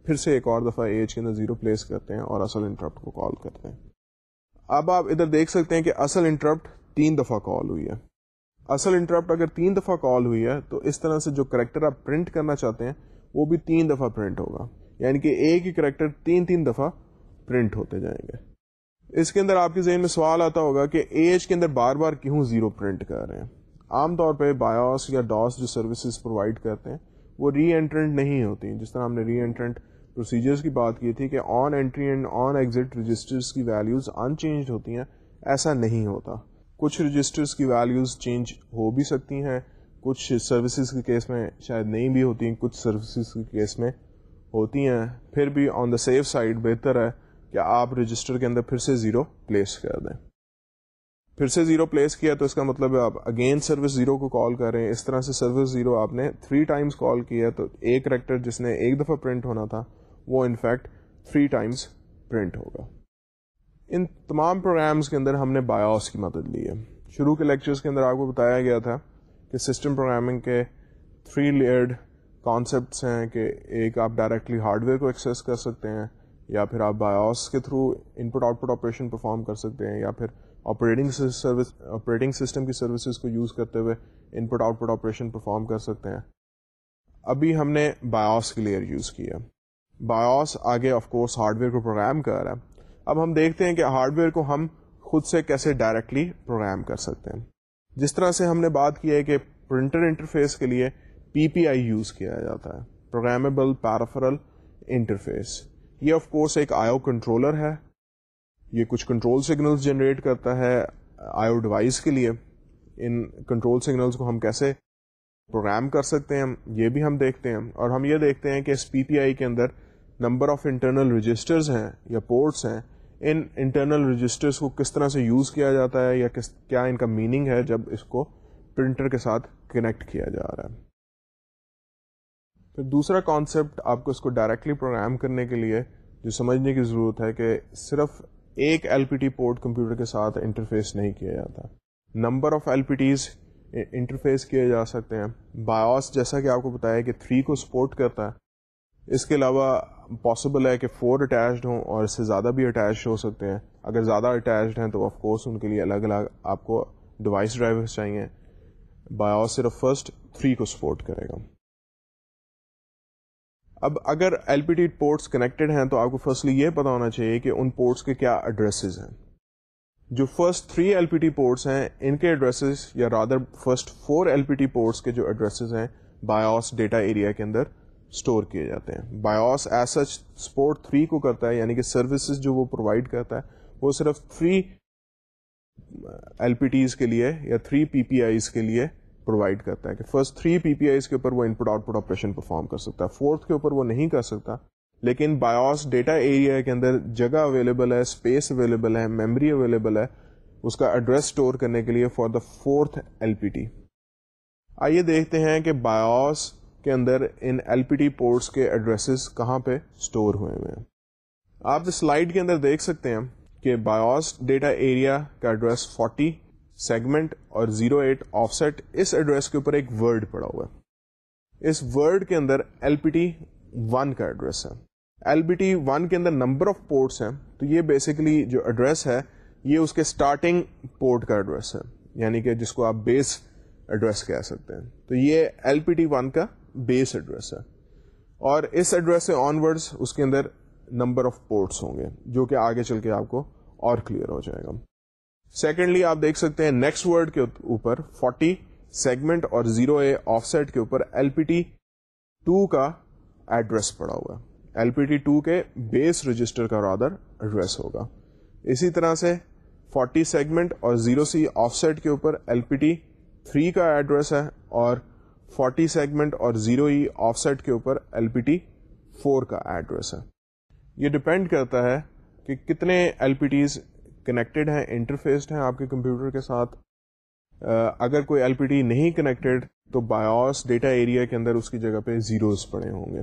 پھر سے ایک اور دفعہ ایج کے اندر زیرو پلیس کرتے ہیں اور اصل انٹرپٹ کو کال کرتے ہیں۔ اب آپ ادھر دیکھ سکتے ہیں کہ اصل انٹرپٹ تین دفعہ کال ہوئی ہے۔ اصل انٹرپٹ اگر تین دفعہ کال ہوئی ہے تو اس طرح سے جو کریکٹر آپ پرنٹ کرنا چاہتے ہیں، وہ بھی تین دفعہ پرنٹ ہوگا۔ یعنی کہ ایک ہی کریکٹر تین تین دفعہ پرنٹ ہوتے جائیں گے۔ اس کے اندر آپ کے ذہن میں سوال آتا ہوگا کہ ایج کے اندر بار بار کیوں زیرو پرنٹ کر رہے ہیں؟ عام طور پہ بایوس یا ڈاس جو سروسز پرووائڈ کرتے ہیں، وہ ری انٹرنٹ نہیں ہوتی۔ جس طرح ہم نے ری انٹرنٹ پروسیجرز کی بات کی تھی کہ on entry and on exit registers کی ویلیوز ان چینج ہوتی ہیں، ایسا نہیں ہوتا۔ کچھ رجسٹرز کی ویلیوز چینج ہو بھی سکتی ہیں، کچھ سروسز کے کیس میں شاید نہیں بھی ہوتی ہیں کچھ سروسز کے کیس میں ہوتی ہیں۔ پھر بھی آن دا سیف سائڈ بہتر ہے کہ آپ رجسٹر کے اندر پھر سے زیرو پلیس کر دیں۔ پھر سے زیرو پلیس کیا تو اس کا مطلب ہے آپ اگین سروس زیرو کو کال کر رہے ہیں۔ اس طرح سے سروس زیرو آپ نے تھری ٹائمس کال کیا تو ایک کریکٹر جس نے ایک دفعہ پرنٹ ہونا تھا وہ انفیکٹ تھری ٹائمس پرنٹ ہوگا۔ ان تمام پروگرامس کے اندر ہم نے بایوس کی مدد لی ہے۔ شروع کے لیکچرز کے اندر آپ کو بتایا گیا تھا کہ سسٹم پروگرامنگ کے تھری لیئرڈ کانسیپٹس ہیں کہ ایک آپ ڈائریکٹلی ہارڈ ویئر کو ایکسیس کر سکتے ہیں یا پھر آپ بایوس کے through input output operation perform کر سکتے ہیں یا پھر آپریٹنگ سروس آپریٹنگ سسٹم کی سروسز کو یوز کرتے ہوئے ان put out put operation perform کر سکتے ہیں۔ ابھی ہم نے بایوس کی لیئر یوز کیا بایوس آگے آف کورس ہارڈ ویئر کو پروگرام کر رہا ہے۔ اب ہم دیکھتے ہیں کہ ہارڈ ویئر کو ہم خود سے کیسے ڈائریکٹلی پروگرام کر سکتے ہیں۔ جس طرح سے ہم نے بات کی ہے کہ پرنٹر انٹرفیس کے لیے پی پی آئی یوز کیا جاتا ہے۔ پروگرامیبل پیرافرل انٹرفیس یہ آف کورس ایک آئیو کنٹرولر ہے۔ یہ کچھ کنٹرول سگنلز جنریٹ کرتا ہے آئیو ڈیوائس کے لیے۔ ان کنٹرول سگنلز کو ہم کیسے پروگرام کر سکتے ہیں، یہ بھی ہم دیکھتے ہیں۔ اور ہم یہ دیکھتے ہیں کہ اس پی پی آئی کے اندر نمبر آف انٹرنل رجسٹرز ہیں یا پورٹس ہیں، ان انٹرنل رجسٹرز کو کس طرح سے یوز کیا جاتا ہے یا کس، کیا ان کا میننگ ہے جب اس کو پرنٹر کے ساتھ کنیکٹ کیا جا رہا ہے۔ پھر دوسرا کانسیپٹ آپ کو اس کو ڈائریکٹلی پروگرام کرنے کے لیے جو سمجھنے کی ضرورت ہے کہ صرف ایک L P T port computer کے ساتھ انٹرفیس نہیں کیا جاتا۔ Number of L P Ts interface کیے جا سکتے ہیں۔ بایوس جیسا کہ آپ کو بتایا کہ تھری کو سپورٹ کرتا ہے۔ اس کے علاوہ پاسبل ہے کہ فور اٹیچڈ ہوں اور اس سے زیادہ بھی اٹیچ ہو سکتے ہیں۔ اگر زیادہ اٹیچڈ ہیں تو آف کورس ان کے لیے الگ الگ آپ کو ڈیوائس ڈرائیورس چاہیے۔ بایوس صرف فرسٹ تھری کو سپورٹ کرے گا۔ اب اگر L P T ports connected ہیں تو آپ کو فرسٹلی یہ پتا ہونا چاہیے کہ ان پورٹس کے کیا ایڈریسز ہیں۔ جو first three L P T ports ہیں، ان کے ایڈریسز یا rather first four L P T ports کے جو ایڈریسز ہیں بایوس ڈیٹا ایریا کے اندر اسٹور کیے جاتے ہیں۔ BIOS as such support three کو کرتا ہے یعنی کہ سروسز جو وہ پرووائڈ کرتا ہے، وہ صرف تھری ایل پی ٹیز کے لیے یا تھری پی پی آئیز کے لیے پرووائڈ کرتا ہے کہ first three P P Is کے اوپر وہ ان put out put operation perform کر سکتا ہے فورتھ کے اوپر وہ نہیں کر سکتا۔ لیکن بایوس ڈیٹا ایریا کے اندر جگہ اویلیبل ہے اسپیس اویلیبل ہے میموری اویلیبل ہے، اس کا ایڈریس اسٹور کرنے کے لیے for the fourth L P T آئیے دیکھتے ہیں کہ بایوس کے اندر ان ایل پی ٹی پورٹس کے ایڈریسز کہاں پہ اسٹور ہوئے ہوئے ہیں۔ آپ سلائڈ کے اندر دیکھ سکتے ہیں کہ بایوس ڈیٹا ایریا کا ایڈریس 40 سیگمنٹ اور زیرو ایٹ آف سیٹ اس ایڈریس کے اوپر ایک ورڈ پڑا ہوا ہے۔ اس ورڈ کے اندر ایل پی ٹی ون کا ایڈریس ہے۔ ایل پی ٹی ون کے اندر نمبر آف پورٹس ہیں، تو یہ بیسکلی جو ایڈریس ہے، یہ اس کے اسٹارٹنگ پورٹ کا ایڈریس ہے یعنی کہ جس کو آپ بیس ایڈریس کہہ سکتے ہیں۔ تو یہ ایل پی ٹی ون کا بیس ایڈریس ہے۔ اور اس ایڈریس سے آن ورڈ اس کے اندر نمبر آف پورٹس ہوں گے، جو کہ آگے چل کے آپ کو اور کلیئر ہو جائے گا۔ سیکنڈلی آپ دیکھ سکتے ہیں نیکسٹ ورڈ کے اوپر 40 سیگمنٹ اور زیرو اے آف سیٹ کے اوپر ایل پی ٹی ٹو کا ایڈریس پڑا ہوا ہے۔ ایل پی ٹی ٹو کے بیس رجسٹر کا رادر ایڈریس ہوگا۔ اسی طرح سے 40 سیگمنٹ اور زیرو سی آف سیٹ کے اوپر ایل پی ٹی تھری کا ایڈریس ہے اور 40 سیگمنٹ اور زیرو ای آف سیٹ کے اوپر ایل پی ٹی فور کا ایڈریس ہے۔ یہ ڈپینڈ کرتا ہے کہ کتنے ایل پی ٹیز کنیکٹڈ ہیں، انٹرفیسڈ ہیں آپ کے کمپیوٹر کے ساتھ۔ اگر کوئی ایل پی ٹی نہیں کنیکٹڈ تو بایوس ڈیٹا ایریا کے اندر اس کی جگہ پہ زیروز پڑے ہوں گے۔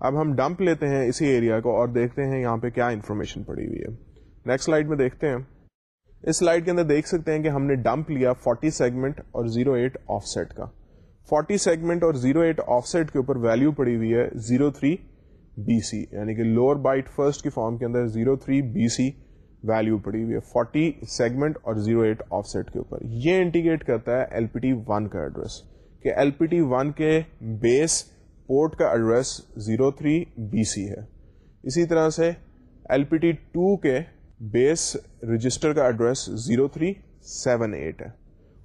اب ہم ڈمپ لیتے ہیں اسی ایریا کو اور دیکھتے ہیں یہاں پہ کیا انفارمیشن پڑی ہوئی ہے۔ نیکسٹ سلائڈ میں دیکھتے ہیں۔ اس سلائڈ کے اندر دیکھ سکتے ہیں کہ ہم نے ڈمپ لیا 40 سیگمنٹ اور 08 آف سیٹ کا۔ 40 سیگمنٹ اور 08 آف سیٹ کے اوپر ویلو پڑی ہوئی ہے 03 بی سی یعنی کہ لوور بائٹ فرسٹ کی فارم کے اندر 03 بی سی ویلو پڑی ہوئی ہے 40 سیگمنٹ اور 08 آف سیٹ کے اوپر۔ یہ انٹیگیٹ کرتا ہے ایل پی ٹی ون کا ایڈریس، کہ ایل پی ٹی ون کے بیس پورٹ کا ایڈریس 03 بی سی ہے۔ اسی طرح سے ایل پی ٹی ٹو کے بیس رجسٹر کا ایڈریس 0378 ہے۔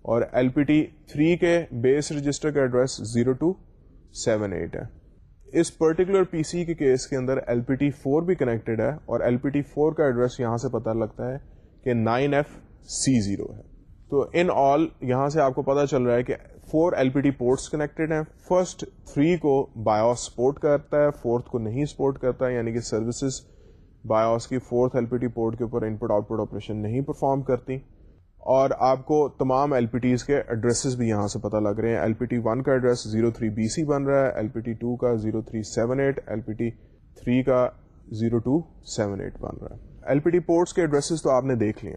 اور ایل پی ٹی تھری کے بیس رجسٹر کا ایڈریس 0278 ہے۔ اس پرٹیکولر پی سی کے کیس کے اندر ایل پی ٹی فور بھی کنیکٹڈ ہے اور ایل پی ٹی فور کا ایڈریس یہاں سے پتا لگتا ہے کہ نائن ایف سی زیرو ہے۔ تو ان آل یہاں سے آپ کو پتا چل رہا ہے کہ four L P T ports connected ہیں۔ فرسٹ تھری کو بایوس سپورٹ کرتا ہے، فورتھ کو نہیں سپورٹ کرتا ہے یعنی کہ سروسز بایوس کی fourth L P T port کے اوپر ان پٹ آؤٹ پٹ آپریشن نہیں پرفارم کرتی۔ اور آپ کو تمام ایل پی ٹیز کے ایڈریسز بھی یہاں سے پتہ لگ رہے ہیں۔ ایل پی ٹی ون کا address zero three B C بن رہا ہے ایل پی ٹی ٹو کا zero three seven eight L P T three کا زیرو ٹو سیون ایٹ بن رہا ہے۔ ایل پی ٹی پورٹس کے ایڈریسز تو آپ نے دیکھ لیے۔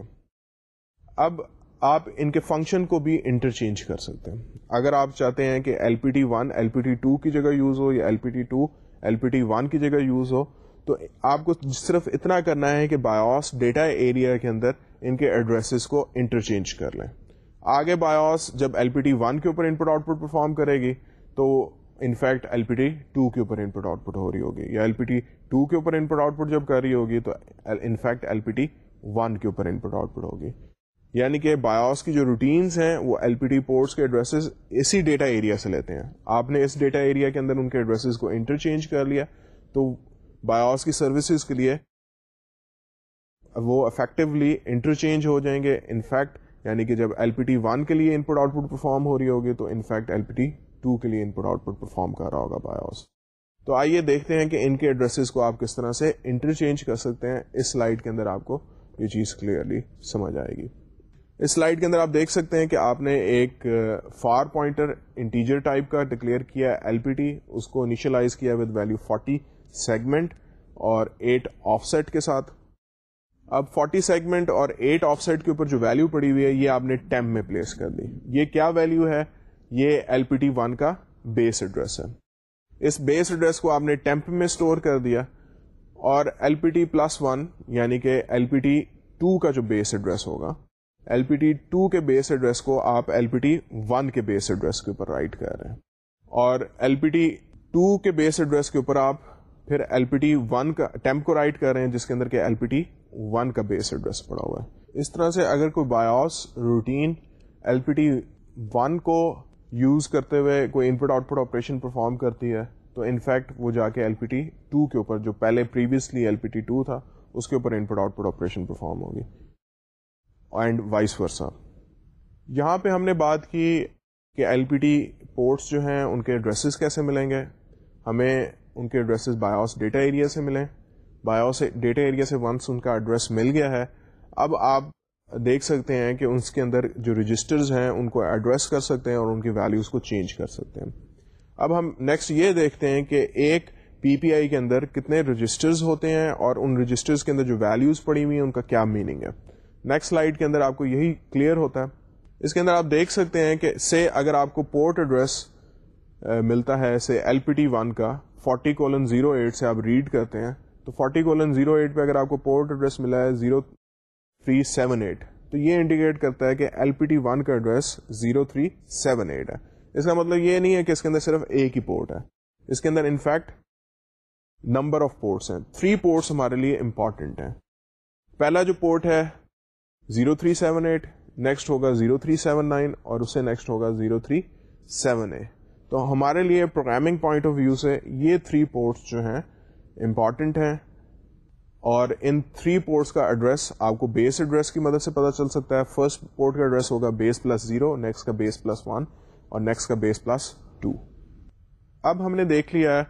اب آپ ان کے فنکشن کو بھی انٹرچینج کر سکتے ہیں۔ اگر آپ چاہتے ہیں کہ L P T one L P T two کی جگہ یوز ہو یا L P T two L P T one کی جگہ یوز ہو تو آپ کو صرف اتنا کرنا ہے کہ بایوس ڈیٹا ایریا کے اندر ان کے ایڈریسز کو انٹرچینج کر لیں۔ آگے بایوس جب ایل پی ٹی ون کے اوپر انپٹ آؤٹ پٹ پرفارم کرے گی، تو in fact L P T two کے اوپر انپٹ آؤٹ پٹ ہو رہی ہوگی۔ یا ایل پی ٹی ٹو کے اوپر انپٹ آؤٹ پٹ جب کر رہی ہوگی، تو in fact L P T one کے اوپر انپٹ آؤٹ پٹ ہوگی۔ یعنی کہ بایوس کی جو روٹینس ہیں، وہ ایل پی ٹی پورٹس کے ایڈریسز اسی ڈیٹا ایریا سے لیتے ہیں۔ آپ نے اس ڈیٹا ایریا کے اندر ان کے ایڈریسز کو انٹرچینج کر لیا، تو بایوس کی سروسز کے لیے وہ افیکٹولی انٹرچینج ہو جائیں گے. انفیکٹ یعنی کہ جب ایل پی ٹی ون کے لیے انپٹ آؤٹ پٹ پرفارم ہو رہی ہوگی تو in fact L P T two کے لیے انپٹ آؤٹ پٹ پرفارم کر رہا ہوگا بایوس. تو آئیے دیکھتے ہیں کہ ان کے ایڈریسز کو آپ کس طرح سے انٹرچینج کر سکتے ہیں. اس سلائڈ کے اندر آپ کو یہ چیز کلیئرلی سمجھ آئے گی. اس سلائڈ کے اندر آپ دیکھ سکتے ہیں کہ آپ نے ایک فار پوائنٹر انٹیجر ٹائپ کا ڈکلیئر کیا ایل پی ٹی اس کو انیشلائز کیا ود ویلو 40 سیگمنٹ اور 8 آف سیٹ کے ساتھ۔ اب 40 سیگمنٹ اور 8 آف سیٹ کے اوپر جو ویلو پڑی ہوئی ہے، یہ آپ نے ٹیمپ میں پلیس کر دی۔ یہ کیا ویلو ہے؟ یہ ایل پی ٹی ون کا بیس ایڈریس ہے۔ اس بیس ایڈریس کو آپ نے ٹیمپ میں اسٹور کر دیا اور L P T plus one یعنی کہ ایل پی ٹی ٹو کا جو بیس ایڈریس ہوگا ایل پی ٹی ٹو کے بیس ایڈریس کو آپ ایل پی ٹی ون کے بیس ایڈریس کے اوپر رائٹ کر رہے ہیں۔ اور ایل پی ٹی ٹو کے بیس ایڈریس کے اوپر آپ پھر ایل پی ٹی ون کا ٹیمپ کو رائٹ کر رہے ہیں، جس کے اندر کہ ایل پی ٹی ون کا بیس ایڈریس پڑا ہوا ہے۔ اس طرح سے اگر کوئی BIOS routine L P T one کو یوز کرتے ہوئے کوئی input out put operation perform کرتی ہے، تو انفیکٹ وہ جا کے ایل پی ٹی ٹو کے اوپر، جو پہلے previously L P T two تھا، اس کے اوپر input out put operation perform ہوگی۔ اینڈ وائس ورسا یہاں پہ ہم نے بات کی کہ ایل پی ٹی پورٹس جو ہیں، ان کے ایڈریسز کیسے ملیں گے۔ ہمیں ان کے ایڈریسز بایوس ڈیٹا ایریا سے ملیں۔ بایوس ڈیٹا ایریا سے ونس ان کا ایڈریس مل گیا ہے۔ اب آپ دیکھ سکتے ہیں کہ اس کے اندر جو رجسٹرز ہیں، ان کو ایڈریس کر سکتے ہیں اور ان کی ویلیوز کو چینج کر سکتے ہیں۔ اب ہم نیکسٹ یہ دیکھتے ہیں کہ ایک پی پی آئی کے اندر کتنے رجسٹرز ہوتے ہیں اور ان رجسٹرز کے اندر جو ویلیوز پڑی ہوئی ہیں، ان کا کیا میننگ ہے۔ نیکسٹ سلائڈ کے اندر آپ کو یہی کلیئر ہوتا ہے۔ اس کے اندر آپ دیکھ سکتے ہیں کہ سے اگر آپ کو پورٹ ایڈریس ملتا ہے، سے ایل پی ٹی ون کا فورٹی کولن زیرو ایٹ سے آپ ریڈ کرتے ہیں، تو فورٹی کولن زیرو ایٹ پہ اگر آپ کو پورٹ ایڈریس ملا ہے زیرو تھری سیون ایٹ، تو یہ انڈیکیٹ کرتا ہے کہ ایل پی ٹی ون کا address zero three seven eight ہے۔ اس کا مطلب یہ نہیں ہے کہ اس کے اندر صرف ایک ہی پورٹ ہے، اس کے اندر in fact number of ports ہیں۔ تھری پورٹس ہمارے لیے امپورٹنٹ ہیں۔ پہلا جو پورٹ ہے zero three seven eight next ہوگا زیرو تھری سیون نائن اور اس سے نیکسٹ ہوگا زیرو تھری سیون اے تو ہمارے لیے پروگرامنگ پوائنٹ آف ویو سے یہ تھری پورٹس جو ہیں امپورٹنٹ ہیں اور ان تھری پورٹس کا ایڈریس آپ کو بیس ایڈریس کی مدد سے پتا چل سکتا ہے۔ فرسٹ پورٹ کا ایڈریس ہوگا بیس پلس زیرو نیکسٹ کا بیس پلس ون اور نیکسٹ کا بیس پلس ٹو اب ہم نے دیکھ لیا ہے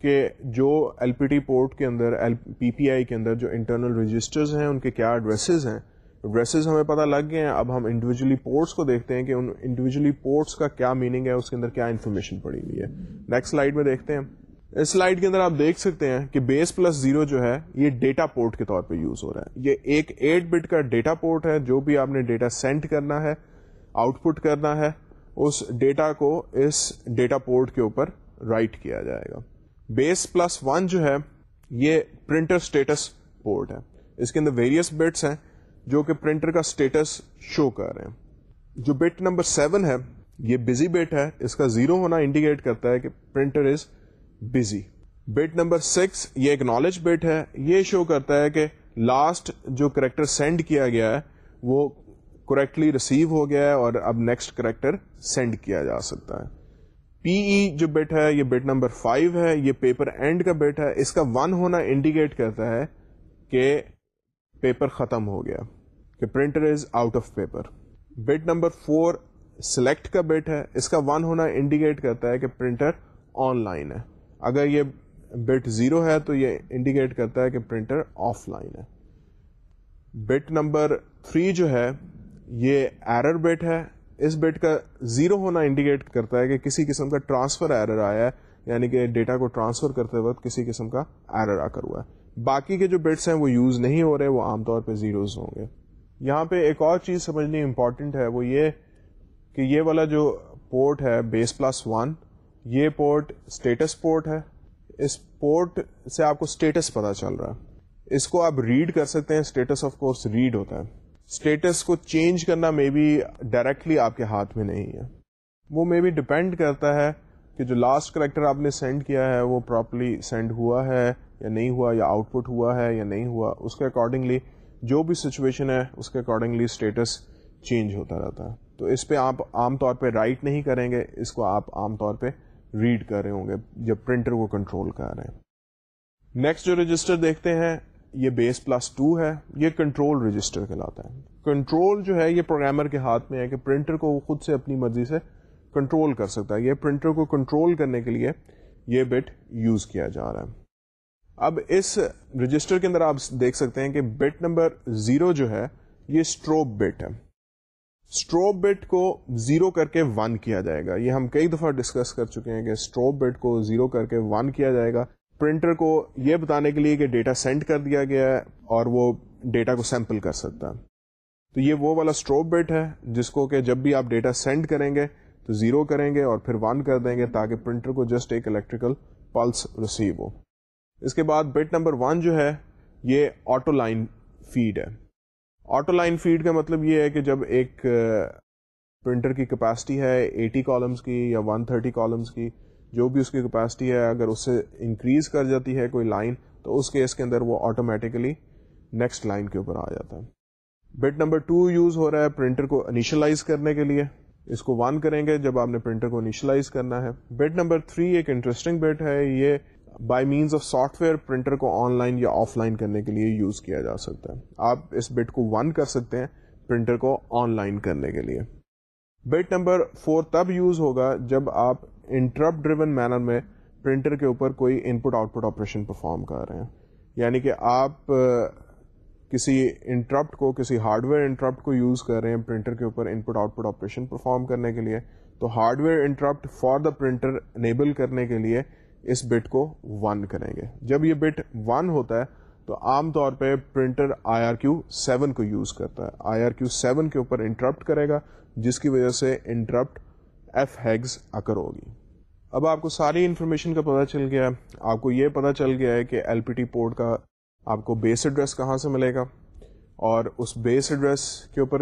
کہ جو ایل پی ٹی پورٹ کے اندر ایل پی پی آئی کے اندر جو انٹرنل رجسٹرز ہیں، ان کے کیا ایڈریسز ہیں ایڈریسز ہمیں پتہ لگ گئے ہیں، اب ہم انڈیویجلی پورٹس کو دیکھتے ہیں کہ ان انڈیویجلی پورٹس کا کیا میننگ ہے، اس کے اندر کیا انفارمیشن پڑی ہوئی ہے۔ نیکسٹ سلائڈ میں دیکھتے ہیں۔ اس سلائڈ کے اندر آپ دیکھ سکتے ہیں کہ بیس پلس زیرو جو ہے، یہ ڈیٹا پورٹ کے طور پہ یوز ہو رہا ہے۔ یہ ایک ایٹ بٹ کا ڈیٹا پورٹ ہے، جو بھی آپ نے ڈیٹا سینڈ کرنا ہے آؤٹ پٹ کرنا ہے، اس ڈیٹا کو اس ڈیٹا پورٹ کے اوپر رائٹ کیا جائے گا۔ بیس پلس ون جو ہے، یہ پرنٹر اسٹیٹس پورٹ ہے۔ اس کے اندر ویریس بٹس ہیں۔ جو کہ پرنٹر کا اسٹیٹس شو کر رہے ہیں۔ جو بٹ نمبر سیون ہے، یہ بزی بٹ ہے۔ اس کا زیرو ہونا انڈیکیٹ کرتا ہے کہ printer is busy bit number six یہ ایک نالج بٹ ہے۔ یہ شو کرتا ہے کہ لاسٹ جو کریکٹر سینڈ کیا گیا ہے، وہ کریکٹلی ریسیو ہو گیا ہے اور اب نیکسٹ کریکٹر سینڈ کیا جا سکتا ہے۔ پی ای جو بٹ ہے، یہ بٹ نمبر فائیو ہے۔ یہ پیپر اینڈ کا بٹ ہے۔ اس کا ون ہونا انڈیکیٹ کرتا ہے کہ پیپر ختم ہو گیا کہ printer is out of paper. Bit number four select کا بٹ ہے، اس کا ون ہونا انڈیکیٹ کرتا ہے کہ پرنٹر آن لائن ہے۔ اگر یہ بٹ زیرو ہے تو یہ انڈیکیٹ کرتا ہے کہ پرنٹر آف لائن ہے۔ بٹ نمبر تھری جو ہے، یہ ایرر بٹ ہے۔ اس بٹ کا زیرو ہونا انڈیکیٹ کرتا ہے کہ کسی قسم کا ٹرانسفر ایرر آیا ہے یعنی کہ ڈیٹا کو ٹرانسفر کرتے وقت کسی قسم کا ایرر آ کر ہوا ہے۔ باقی کے جو بٹس ہیں وہ یوز نہیں ہو رہے، وہ عام طور پہ زیروز ہوں گے۔ یہاں پہ ایک اور چیز سمجھنی امپورٹنٹ ہے، وہ یہ کہ یہ والا جو پورٹ ہے بیس پلس ون یہ پورٹ اسٹیٹس پورٹ ہے۔ اس پورٹ سے آپ کو اسٹیٹس پتا چل رہا ہے۔ اس کو آپ ریڈ کر سکتے ہیں اسٹیٹس آف کورس ریڈ ہوتا ہے۔ اسٹیٹس کو چینج کرنا مے بی ڈائریکٹلی آپ کے ہاتھ میں نہیں ہے۔ وہ مے بی ڈپینڈ کرتا ہے کہ جو لاسٹ کریکٹر آپ نے سینڈ کیا ہے، وہ پراپرلی سینڈ ہوا ہے۔ یا نہیں ہوا یا آؤٹ پٹ ہوا ہے یا نہیں ہوا، اس کے اکارڈنگلی جو بھی سچویشن ہے، اس کے اکارڈنگلی اسٹیٹس چینج ہوتا رہتا ہے۔ تو اس پہ آپ عام طور پہ رائٹ نہیں کریں گے، اس کو آپ عام طور پہ ریڈ کر رہے ہوں گے جب پرنٹر کو کنٹرول کر رہے ہیں۔ نیکسٹ جو رجسٹر دیکھتے ہیں، یہ بیس پلس ٹو ہے، یہ کنٹرول رجسٹر کہلاتا ہے۔ کنٹرول جو ہے، یہ پروگرامر کے ہاتھ میں ہے کہ پرنٹر کو وہ خود سے اپنی مرضی سے کنٹرول کر سکتا ہے۔ یہ پرنٹر کو کنٹرول کرنے کے لیے یہ بٹ یوز کیا جا رہا ہے۔ اب اس رجسٹر کے اندر آپ دیکھ سکتے ہیں کہ بٹ نمبر زیرو جو ہے، یہ اسٹروپ بٹ ہے۔ اسٹروپ بٹ کو زیرو کر کے ون کیا جائے گا۔ یہ ہم کئی دفعہ ڈسکس کر چکے ہیں کہ اسٹروپ بٹ کو زیرو کر کے ون کیا جائے گا۔ پرنٹر کو یہ بتانے کے لیے کہ ڈیٹا سینڈ کر دیا گیا ہے اور وہ ڈیٹا کو سیمپل کر سکتا ہے۔ تو یہ وہ والا اسٹروپ بٹ ہے جس کو کہ جب بھی آپ ڈیٹا سینڈ کریں گے تو زیرو کریں گے اور پھر ون کر دیں گے تاکہ پرنٹر کو جسٹ ایک الیکٹریکل پلس ریسیو ہو۔ اس کے بعد بٹ نمبر ون جو ہے، یہ آٹو لائن فیڈ ہے۔ آٹو لائن فیڈ کا مطلب یہ ہے کہ جب ایک پرنٹر کی کیپیسٹی ہے ایٹی کالمس کی یا ون تھرٹی کالمس کی، جو بھی اس کی کیپیسٹی ہے، اگر اس سے انکریز کر جاتی ہے کوئی لائن تو اس کیس کے اندر وہ آٹومیٹیکلی نیکسٹ لائن کے اوپر آ جاتا ہے۔ بٹ نمبر ٹو یوز ہو رہا ہے پرنٹر کو انیشلائز کرنے کے لیے۔ اس کو ون کریں گے جب آپ نے پرنٹر کو انیشلائز کرنا ہے۔ بٹ نمبر تھری ایک انٹرسٹنگ بٹ ہے۔ یہ by means of software printer کو آن لائن یا آف لائن کرنے کے لیے یوز کیا جا سکتا ہے۔ آپ اس بٹ کو ون کر سکتے ہیں پرنٹر کو آن لائن کرنے کے لیے۔ بٹ نمبر فور تب یوز ہوگا جب آپ انٹرپٹ ڈریون مینر میں پرنٹر کے اوپر کوئی ان put out put operation perform کر رہے ہیں۔ یعنی کہ آپ کسی انٹرپٹ کو، کسی ہارڈ ویئر انٹرپٹ کو یوز کر رہے ہیں پرنٹر کے اوپر ان put out put operation perform کرنے کے لیے، تو hardware interrupt for the printer enable کرنے کے لیے اس بٹ کو ون کریں گے۔ جب یہ بٹ ون ہوتا ہے، تو عام طور پہ printer I R Q seven کو یوز کرتا ہے۔ آئی آر کیو سیون کے اوپر انٹرپٹ کرے گا، جس کی وجہ سے انٹرپٹ ایف ہیگز اکر ہوگی۔ اب آپ کو ساری انفارمیشن کا پتہ چل گیا ہے۔ آپ کو یہ پتہ چل گیا ہے کہ ایل پی ٹی پورٹ کا آپ کو بیس ایڈریس کہاں سے ملے گا۔ اور اس بیس ایڈریس کے اوپر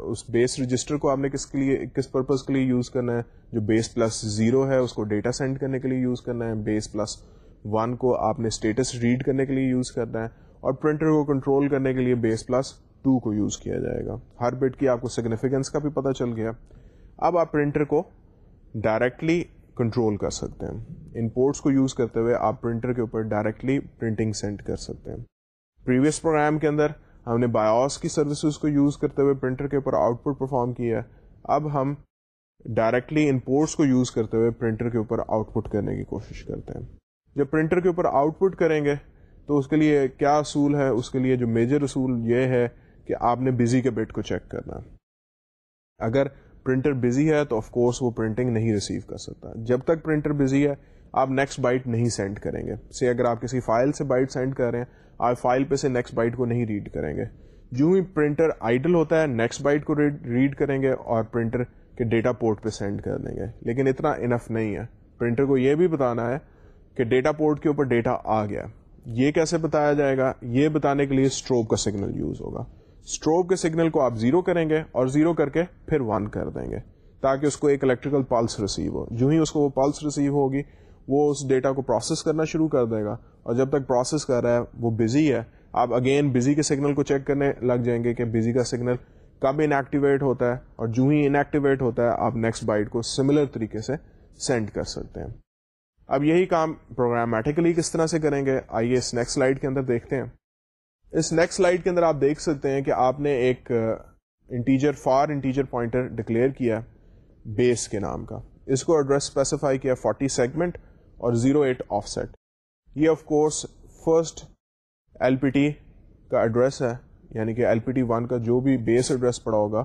اس بیس رجسٹر کو آپ نے کس کے لیے، کس پرپز کے لیے یوز کرنا ہے؟ جو بیس پلس زیرو ہے، اس کو ڈیٹا سینڈ کرنے کے لیے یوز کرنا ہے۔ بیس پلس ون کو آپ نے اسٹیٹس ریڈ کرنے کے لیے یوز کرنا ہے۔ اور پرنٹر کو کنٹرول کرنے کے لیے بیس پلس ٹو کو یوز کیا جائے گا۔ ہر بٹ کی آپ کو سگنیفیکینس کا بھی پتہ چل گیا۔ اب آپ پرنٹر کو ڈائریکٹلی کنٹرول کر سکتے ہیں۔ ان پورٹس کو یوز کرتے ہوئے آپ پرنٹر کے اوپر ڈائریکٹلی پرنٹنگ سینڈ کر سکتے ہیں۔ پریویس پروگرام کے اندر ہم نے بایوس کی سروسز کو یوز کرتے ہوئے پرنٹر کے اوپر آؤٹ پٹ پرفارم کیا اب ہم ڈائریکٹلی ان پورٹس کو یوز کرتے ہوئے پرنٹر کے اوپر آؤٹ پٹ کرنے کی کوشش کرتے ہیں۔ جب پرنٹر کے اوپر آؤٹ پٹ کریں گے تو اس کے لیے کیا اصول ہے؟ اس کے لیے جو میجر اصول یہ ہے کہ آپ نے بزی کے بٹ کو چیک کرنا۔ اگر پرنٹر بزی ہے تو آف کورس وہ پرنٹنگ نہیں ریسیو کر سکتا۔ جب تک پرنٹر بزی ہے، آپ نیکسٹ بائٹ نہیں سینڈ کریں گے۔ سے اگر آپ کسی فائل سے بائٹ سینڈ کر رہے ہیں آپ فائل پہ سے نیکسٹ بائٹ کو نہیں ریڈ کریں گے۔ جو ہی پرنٹر آئیڈل ہوتا ہے نیکسٹ بائٹ کو ریڈ کریں گے اور پرنٹر کے ڈیٹا پورٹ پہ سینڈ کر دیں گے۔ لیکن اتنا انف نہیں ہے۔ پرنٹر کو یہ بھی بتانا ہے کہ ڈیٹا پورٹ کے اوپر ڈیٹا آ گیا۔ یہ کیسے بتایا جائے گا؟ یہ بتانے کے لیے اسٹروپ کا سگنل یوز ہوگا۔ اسٹروپ کے سگنل کو آپ زیرو کریں گے اور زیرو کر کے پھر ون کر دیں گے، تاکہ اس کو ایک الیکٹریکل پلس ریسیو ہو۔ جو ہی اس کو وہ پلس ریسیو ہوگی وہ اس ڈیٹا کو پروسیس کرنا شروع کر دے گا اور جب تک پروسیس کر رہا ہے، وہ بزی ہے۔ آپ اگین بزی کے سگنل کو چیک کرنے لگ جائیں گے کہ بزی کا سگنل کب ان ایکٹیویٹ ہوتا ہے اور جو ہی ان ایکٹیویٹ ہوتا ہے، آپ نیکسٹ بائٹ کو سملر طریقے سے سینڈ کر سکتے ہیں۔ اب یہی کام پروگرامیٹیکلی کس طرح سے کریں گے؟ آئیے اس نیکسٹ سلائڈ کے اندر دیکھتے ہیں۔ اس نیکسٹ سلائڈ کے اندر آپ دیکھ سکتے ہیں کہ آپ نے ایک integer for integer pointer declare کیا بیس کے نام کا۔ اس کو ایڈریس اسپیسیفائی کیا 40 سیگمنٹ اور 08 آف سیٹ یہ of course first L P T کا ایڈریس ہے یعنی کہ ایل پی ٹی ون کا جو بھی بیس ایڈریس پڑا ہوگا،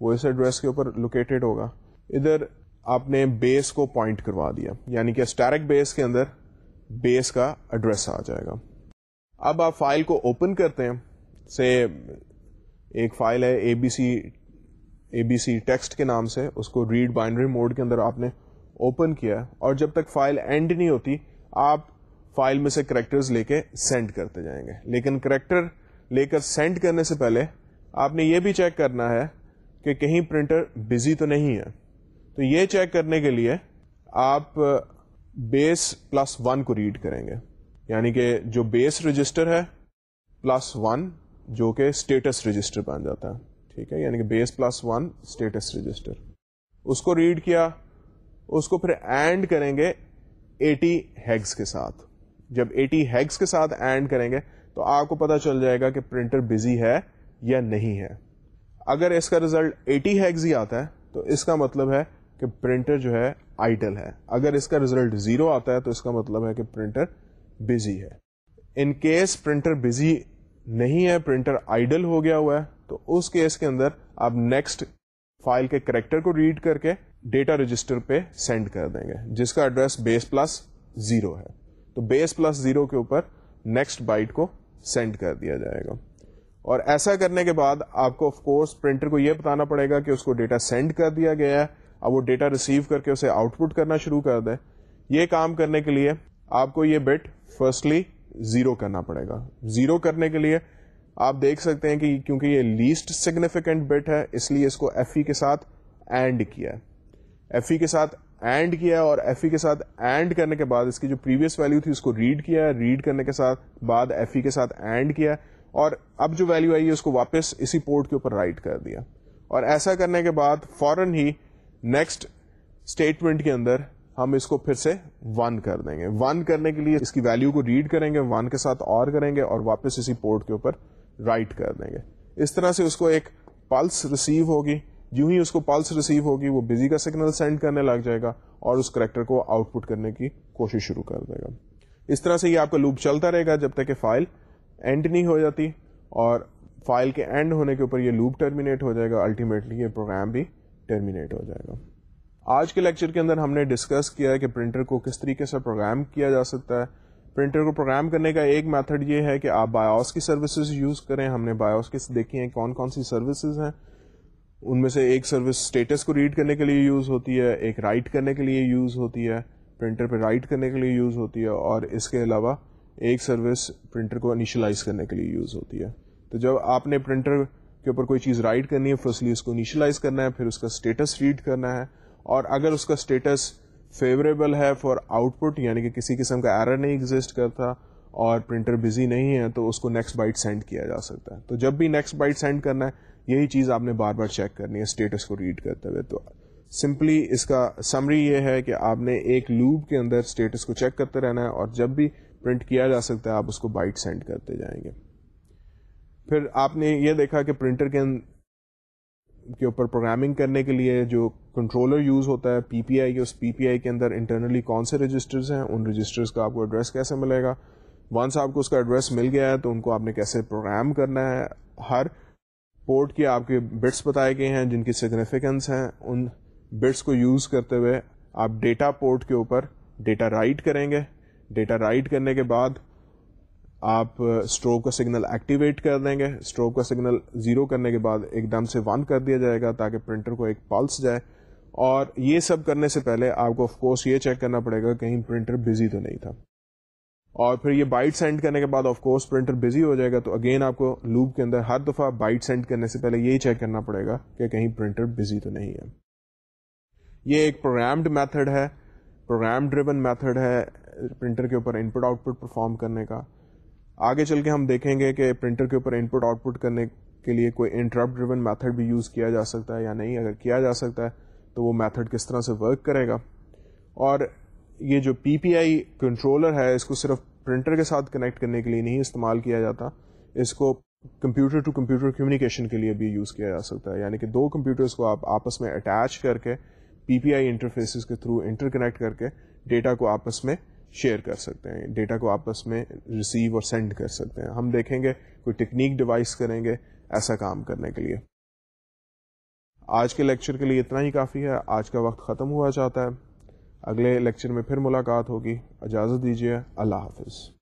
وہ اس ایڈریس کے اوپر لوکیٹڈ ہوگا۔ ادھر آپ نے بیس کو پوائنٹ کروا دیا یعنی کہ اسٹیرک بیس کے اندر بیس کا ایڈریس آ جائے گا۔ اب آپ فائل کو اوپن کرتے ہیں، سے ایک فائل ہے A B C A B C text کے نام سے، اس کو ریڈ بائنڈری موڈ کے اندر آپ نے اوپن کیا اور جب تک فائل اینڈ نہیں ہوتی، آپ فائل میں سے کریکٹرز لے کے سینڈ کرتے جائیں گے۔ لیکن کریکٹر لے کر سینڈ کرنے سے پہلے آپ نے یہ بھی چیک کرنا ہے کہ کہیں پرنٹر بزی تو نہیں ہے۔ تو یہ چیک کرنے کے لیے آپ بیس پلس ون کو ریڈ کریں گے۔ یعنی کہ جو بیس رجسٹر ہے پلس ون جو کہ اسٹیٹس رجسٹر بن جاتا ہے۔ ٹھیک ہے؟ یعنی کہ base plus one status register اس کو ریڈ کیا۔ اس کو پھر اینڈ کریں گے ایٹی ہیگس کے ساتھ۔ جب ایٹی ہیگس کے ساتھ اینڈ کریں گے تو آپ کو پتا چل جائے گا کہ پرنٹر بزی ہے یا نہیں ہے۔ اگر اس کا ریزلٹ ایٹی ہیگز ہی آتا ہے تو اس کا مطلب ہے کہ پرنٹر جو ہے آئیڈل ہے۔ اگر اس کا ریزلٹ زیرو آتا ہے تو اس کا مطلب ہے کہ پرنٹر بزی ہے۔ ان کیس پرنٹر بزی نہیں ہے، پرنٹر آئیڈل ہو گیا ہوا ہے، تو اس کیس کے اندر آپ نیکسٹ فائل کے کریکٹر کو ریڈ کر کے ڈیٹا رجسٹر پہ سینڈ کر دیں گے، جس کا ایڈریس بیس پلس زیرو ہے۔ تو بیس پلس زیرو کے اوپر نیکسٹ بائٹ کو سینڈ کر دیا جائے گا۔ اور ایسا کرنے کے بعد آپ کو آف کورس پرنٹر کو یہ بتانا پڑے گا کہ اس کو ڈیٹا سینڈ کر دیا گیا ہے، اب وہ ڈیٹا ریسیو کر کے اسے آؤٹ پٹ کرنا شروع کر دے یہ کام کرنے کے لیے آپ کو یہ بٹ فرسٹلی زیرو کرنا پڑے گا۔ زیرو کرنے کے لیے آپ دیکھ سکتے ہیں کہ کیونکہ یہ لیسٹ سگنیفیکینٹ بٹ ہے، اس لیے اس کو ایف ای کے ساتھ اینڈ کیا ہے۔ ایف ای کے ساتھ اینڈ کیا اور ایف ای کے ساتھ اینڈ کرنے کے بعد اس کی جو پریویس ویلو تھی اس کو ریڈ کیا ریڈ کرنے کے ساتھ بعد ایف ای کے ساتھ اینڈ کیا اور اب جو ویلو آئی ہے اس کو واپس اسی پورٹ کے اوپر رائٹ کر دیا اور ایسا کرنے کے بعد فوراً ہی نیکسٹ اسٹیٹمنٹ کے اندر ہم اس کو پھر سے ون کر دیں گے۔ ون کرنے کے لیے اس کی ویلو کو ریڈ کریں گے ون کے ساتھ اور کریں گے اور واپس اسی پورٹ کے اوپر رائٹ کر دیں گے۔ اس طرح سے اس کو ایک پلس ریسیو ہوگی۔ جو ہی اس کو پلس ریسیو ہوگی، وہ بزی کا سگنل سینڈ کرنے لگ جائے گا اور اس کریکٹر کو آؤٹ پٹ کرنے کی کوشش شروع کر دے گا۔ اس طرح سے یہ آپ کا لوپ چلتا رہے گا جب تک کہ فائل اینڈ نہیں ہو جاتی اور فائل کے اینڈ ہونے کے اوپر یہ لوپ ٹرمینیٹ ہو جائے گا الٹیمیٹلی یہ پروگرام بھی ٹرمینیٹ ہو جائے گا۔ آج کے لیکچر کے اندر ہم نے ڈسکس کیا ہے کہ پرنٹر کو کس طریقے سے پروگرام کیا جا سکتا ہے۔ پرنٹر کو پروگرام کرنے کا ایک میتھڈ یہ ہے کہ آپ بایوس کی سروسز یوز کریں۔ ہم نے بایوس کی دیکھی ہیں کون کون سی سروسز ہیں۔ ان میں سے ایک سروس اسٹیٹس کو ریڈ کرنے کے لیے یوز ہوتی ہے، ایک رائٹ کرنے کے لیے یوز ہوتی ہے پرنٹر پہ رائٹ کرنے کے لیے یوز ہوتی ہے، اور اس کے علاوہ ایک سروس پرنٹر کو انیشلائز کرنے کے لیے یوز ہوتی ہے۔ تو جب آپ نے پرنٹر کے اوپر کوئی چیز رائٹ کرنی ہے فرسٹلی اس کو انیشلائز کرنا ہے، پھر اس کا اسٹیٹس ریڈ کرنا ہے۔ اور اگر اس کا اسٹیٹس فیوریبل ہے فار آؤٹ پٹ یعنی کہ کسی قسم کا ایرر نہیں ایگزٹ کرتا اور پرنٹر بزی نہیں ہے، تو اس کو نیکسٹ بائٹ سینڈ کیا جا سکتا ہے۔ تو جب بھی نیکسٹ بائٹ سینڈ کرنا ہے یہی چیز آپ نے بار بار چیک کرنی ہے اسٹیٹس کو ریڈ کرتے ہوئے۔ تو سمپلی اس کا سمری یہ ہے کہ آپ نے ایک لوپ کے اندر اسٹیٹس کو چیک کرتے رہنا ہے اور جب بھی پرنٹ کیا جا سکتا ہے، آپ اس کو بائٹ سینڈ کرتے جائیں گے۔ پھر آپ نے یہ دیکھا کہ پرنٹر کے کے اوپر پروگرامنگ کرنے کے لیے جو کنٹرولر یوز ہوتا ہے پی پی آئی کے، اس پی پی آئی کے اندر انٹرنلی کون سے رجسٹرز ہیں، ان رجسٹرز کا آپ کو ایڈریس کیسے ملے گا؟ ونس آپ کو اس کا ایڈریس مل گیا ہے تو ان کو آپ نے کیسے پروگرام کرنا ہے؟ ہر پورٹ کے آپ کے بٹس بتائے گئے ہیں، جن کی سگنیفیکینس ہیں، ان بٹس کو یوز کرتے ہوئے آپ ڈیٹا پورٹ کے اوپر ڈیٹا رائٹ کریں گے۔ ڈیٹا رائٹ کرنے کے بعد آپ uh, اسٹروک کا سگنل ایکٹیویٹ کر دیں گے۔ اسٹروک کا سگنل زیرو کرنے کے بعد ایک دم سے ون کر دیا جائے گا تاکہ پرنٹر کو ایک پلس جائے۔ اور یہ سب کرنے سے پہلے آپ کو آف کورس یہ چیک کرنا پڑے گا کہیں پرنٹر بزی تو نہیں تھا۔ اور پھر یہ بائٹ سینڈ کرنے کے بعد آف کورس پرنٹر بزی ہو جائے گا، تو اگین آپ کو لوپ کے اندر ہر دفعہ بائٹ سینڈ کرنے سے پہلے یہی چیک کرنا پڑے گا کہ کہیں پرنٹر بزی تو نہیں ہے۔ یہ ایک پروگرامڈ میتھڈ ہے پروگرام ڈریون میتھڈ ہے پرنٹر کے اوپر ان پٹ آؤٹ پٹ پرفارم کرنے کا۔ آگے چل کے ہم دیکھیں گے کہ پرنٹر کے اوپر ان پٹ آؤٹ پٹ کرنے کے لیے کوئی انٹرپٹ ڈریون میتھڈ بھی یوز کیا جا سکتا ہے یا نہیں۔ اگر کیا جا سکتا ہے، تو وہ میتھڈ کس طرح سے ورک کرے گا۔ اور یہ جو پی پی آئی کنٹرولر ہے، اس کو صرف پرنٹر کے ساتھ کنیکٹ کرنے کے لیے نہیں استعمال کیا جاتا، اس کو کمپیوٹر ٹو کمپیوٹر کمیونیکیشن کے لیے بھی یوز کیا جا سکتا ہے۔ یعنی کہ دو کمپیوٹرس کو آپ آپس میں اٹیچ کر کے پی پی آئی انٹرفیسز کے تھرو انٹر کنیکٹ کر کے ڈیٹا کو آپس میں شیئر کر سکتے ہیں۔ ڈیٹا کو آپس میں ریسیو اور سینڈ کر سکتے ہیں۔ ہم دیکھیں گے کوئی ٹیکنیک ڈیوائس کریں گے ایسا کام کرنے کے لیے۔ آج کے لیکچر کے لیے اتنا ہی کافی ہے۔ آج کا وقت ختم ہوا چاہتا ہے۔ اگلے لیکچر میں پھر ملاقات ہوگی. اجازت دیجیے. اللہ حافظ.